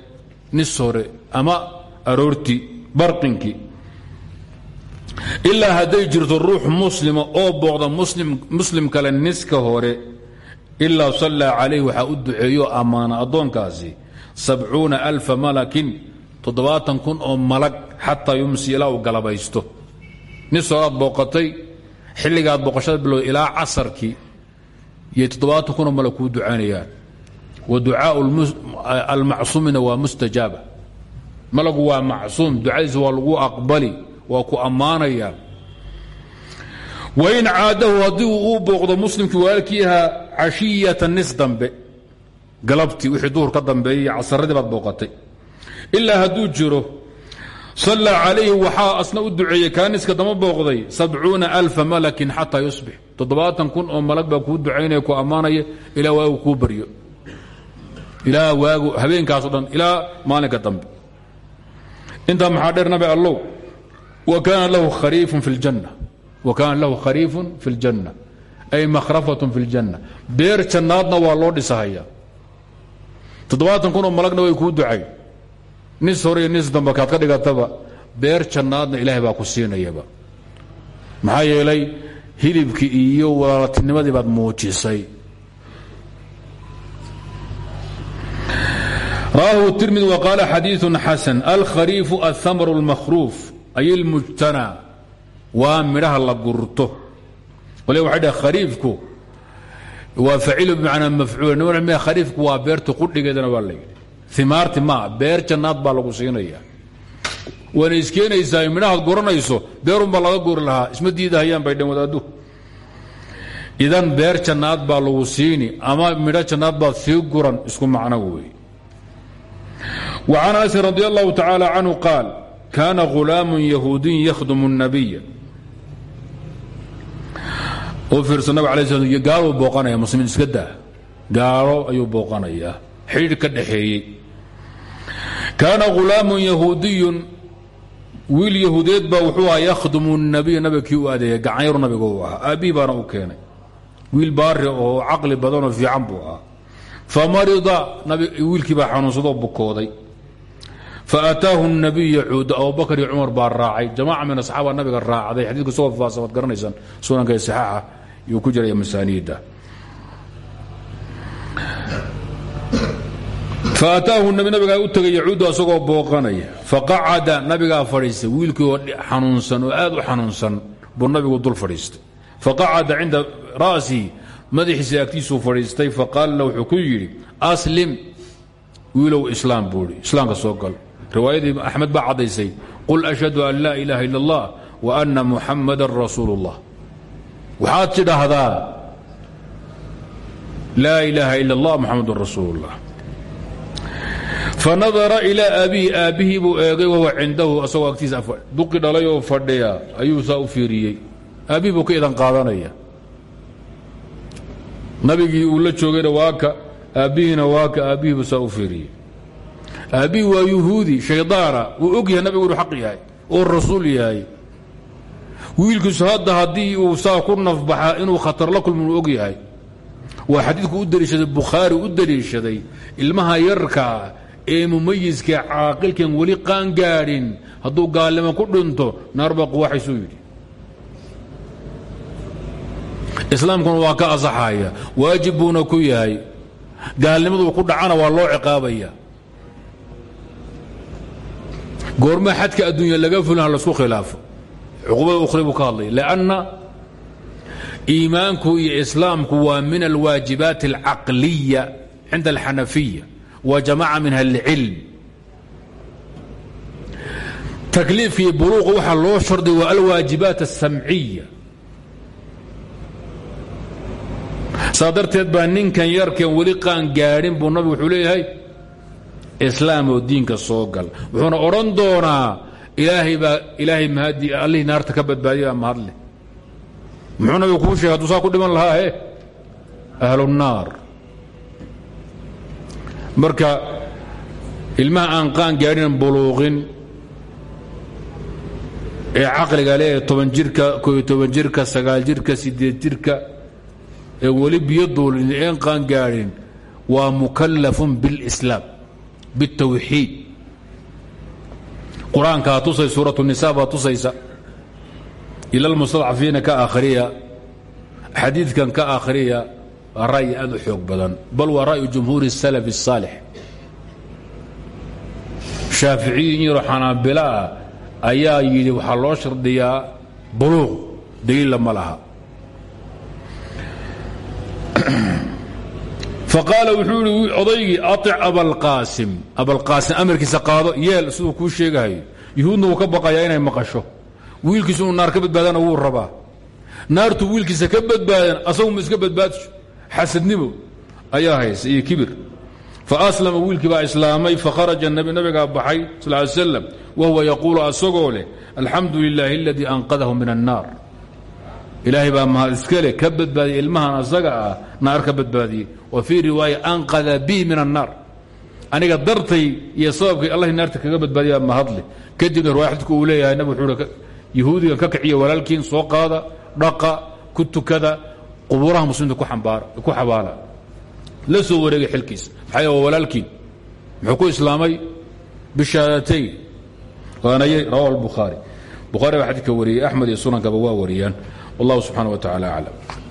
nis hore ama aroortii barqinkii ilaa hadday jirto ruux muslima oo booqda muslim kale niska hore ilaa sallaa calayh waxaa u duceeyo ammaana addoonkaasi sabcuuna alfa malakin toddobaatan kun oo malag xataa yumsi ilaa uu galabaysto nis horaad booqatay xilligaad booqashada bilowda ilaa casarkii iyo toddobaatan kunoo malag kuu ducaanayaan wa ducaau almacsuumina waa mustajaaba. Malagu waa macsuum. Ducadiisa waa lagu aqbali waa ku ammaanaya. Wain caadahu haddii uu booqdo muslimkii walaalkii ahaa cashiyata nis dambe. Galabtii wixii duhur ka dambeeyey casaradii baad booqatay. Ilaa hadduu jiro salla calayhi waxaa asna u duceeyey kaaniska dama booqday sabcuuna alfa malakin xataa yusbix. Toddobaatan kun oo malag baa kuu ducaynaya ku ammaanaya ilaa waagu ilaa waagu habeenkaaso dhan ilaa maalinka dambe. Intaa maxaa dheer nabi wa kaana lahu khariifun fi ljanna wa kaana lahu khariifun fi ljanna ay makhrafatun fi ljanna beer jannaadna waa loo dhisahayaa toddobaatan kun oo way kuu ducay. Nis hore nis dambe kaad ka dhigataba beer jannaadna ilaahay baa ku siinayaba. Maxaa yeelay hilibkii iyo walaalatinimadii baad muujisay rawahu tirmidi wqaala xadiiu xasan alkhariifu ahamr اlmakhruuf ay اlmujtanaa waa midhaha la gurto. Wal waxay dhah khariifku waa faciil bmanaa mafcuul khariifku waa beerta qudhigeedana waa la yidhi. Imaarti maa beer jannaad baa lagu siinaya waana iskeenaysaa midhahaad guranayso beerunbaa laga guri lahaa isma diidahayaan bay dhan wadaadu idan beer jannaad baa lagu siini ama midho jannaad baad sii guran isku macno wey wa can anas radi allahu tacaala canhu qaal kaana ghulaamun yahuudiy yakhdumu الnabiya u fiirsa nabig alay sl gaaluu booqanaya muslimiin iska daa. Gaalo ayuu booqanayaa xidhiidh ka dhaxeeyey. Kaana hulaamun yahuudiyun wiil yahuudeed baa wuxuu ahaa yakhdumu nabiy nabiga kii u adeeya gacanyaru nabiga uu ahaa. Aabbihi baana u keenay. Wiil baari oo caqli badanoo fiican buu ahaa famarida wiilkii baa xanuunsadoo bukooday. Faataahu nabiy yacuud abubakr iyo cumar baa raacay. Jamaaca min asxaaba nabiga raacday. Xadiidku isagoo faahsan waad garanaysaan sunanka ee saxaaxa yuu ku jiraya masaaniidda faataahu nabigaa u tegay yacuudu asagoo booqanaya faqacada nabigaa fadhiistay. Wiilkii oo xanuunsan oo aad u xanuunsan buu nabigu dul fadhiistay. Faqacada cinda ra'sihi madaxiisa agtiisuu fadhiistay faqaalna wuxuu ku yidhi aslim wiilow islaam buu i islaamka soo gal riwaayadii axmed baa caddaysay qul ashhadu an laa ilaaha illa allah wa anna muxammadan rasuulu waxaad tidhaahdaa laa ilaaha ila allah muxamadun rasuulullah. Fanadara ilaa abihi aabbihii eegay wahuwa cindahu asagoo agtiisa duqi dhalayoo fadhiya ayuu saa u fiiriyey. Aabbihi buu ka idan qaadanaya nabigii uu la joogayna waaka aabbihiina waaka aabbihii buu saa u fiiriyey. Aabbihii waa yuhuudi shaydaana wuu og yahay nabigu inuu xaq yahay oo rasuul yahay. Wiilkiisu hadda haddii uu saa ku nafbaxa inuu khatar la kulma uu og yahay. Waa xadiidku u daliishaday bukhaari u daliishaday ilmaha yarkaa ee mumayiska caaqilkan weli qaan gaadhin. Hadduu gaalnimo ku dhinto naarbaa quwaxaysuu yidhi islaamkuna waa ka asaxaya waajib buuna ku yahay. Gaalnimaduu ku dhacana waa loo ciqaabaya. Goormaa xadka adduunya laga fulin ha la isku khilaafo. Cuqubada ukhri buu ka iimaanku iyo islaamku waa min alwaajibaat alcaqliya cinda alxanafiya wa jamaca minha alcilm. Takliifka iyo buluuqa waxaa loo sharday waa saa darteed baa ninkan yarkan weli qaan gaadhin buu nabigu wuxuu leeyahay islaam oo diinka soo gal. Wuxuuna odhan doonaa ilaahay baa ilaahay mahadi allihii naarta ka badbaadiya baa mahadle muxuu nabigu kuu saa ku dhiman lahaa he ahlunaar marka ilmaha aan qaan gaadhinan buluuqin ee caqliga le toban jirka kooyo toban jirka sagaal jirka sideed jirka ee weli biyo duulin een qaan gaadhin waa mukallafun biاlislaam biاtawxiid qur-aankaa tusay suuratu nisa baa tusaysa ila lmustadcafiina ka akhriya xadiidkan ka akhriya waa ra'yi aad u xoog badan bal waa ra'yu jumhuuri الsalaf الsaalix shaaficiyin yaro xanaabila ah ayaa yidhi waxaa loo shardiyaa buluuq daliilla ma laha Faqaala wuxuu idhi odaygii aic abalqaasim abalqaasim amarkiisa qaado yeel siduu kuu sheegahayo yuhuudna wuu ka baqayaa inay maqasho. Wiilkiisu inuu naar ka badbaadana wuu rabaa. Naartu wiilkiisa ka badbaadan asaguma iska badbaadso xasadnimo ayaa haysa iyo kibir. Faaslama wiilkii baa islaamay fakharaja nabigaa baxay sal ly slam wahuwa yaquulu asagoo leh alxamdu lilaahi aladii anqadahu min annaar ilaahay baa mahad iskale ka badbaadiyey ilmahan asaga ah naar ka badbaadiyey wa fii riwaaya anqada bi min annaar. Aniga dartay iyo sababkay allahi naarta kaga badbaadiya mahadle kadibna riwaya xadku uu leeyahay nabig wuxuu yahuudigan ka kiciya walaalkiin soo qaada dhaqa ku tukada qubuuraha muslimiinta ku xabaala. La soo wareegay xilkiisa maxaa waa walaalkiin. Muxuu ku islaamay? Bishahaadatayn waanayay rawahu albukhaari. Bukhaari baa xadidka wariyey axmed iyo sunankaba waa wariyaan. Wallahu subxaana wa tacala aclam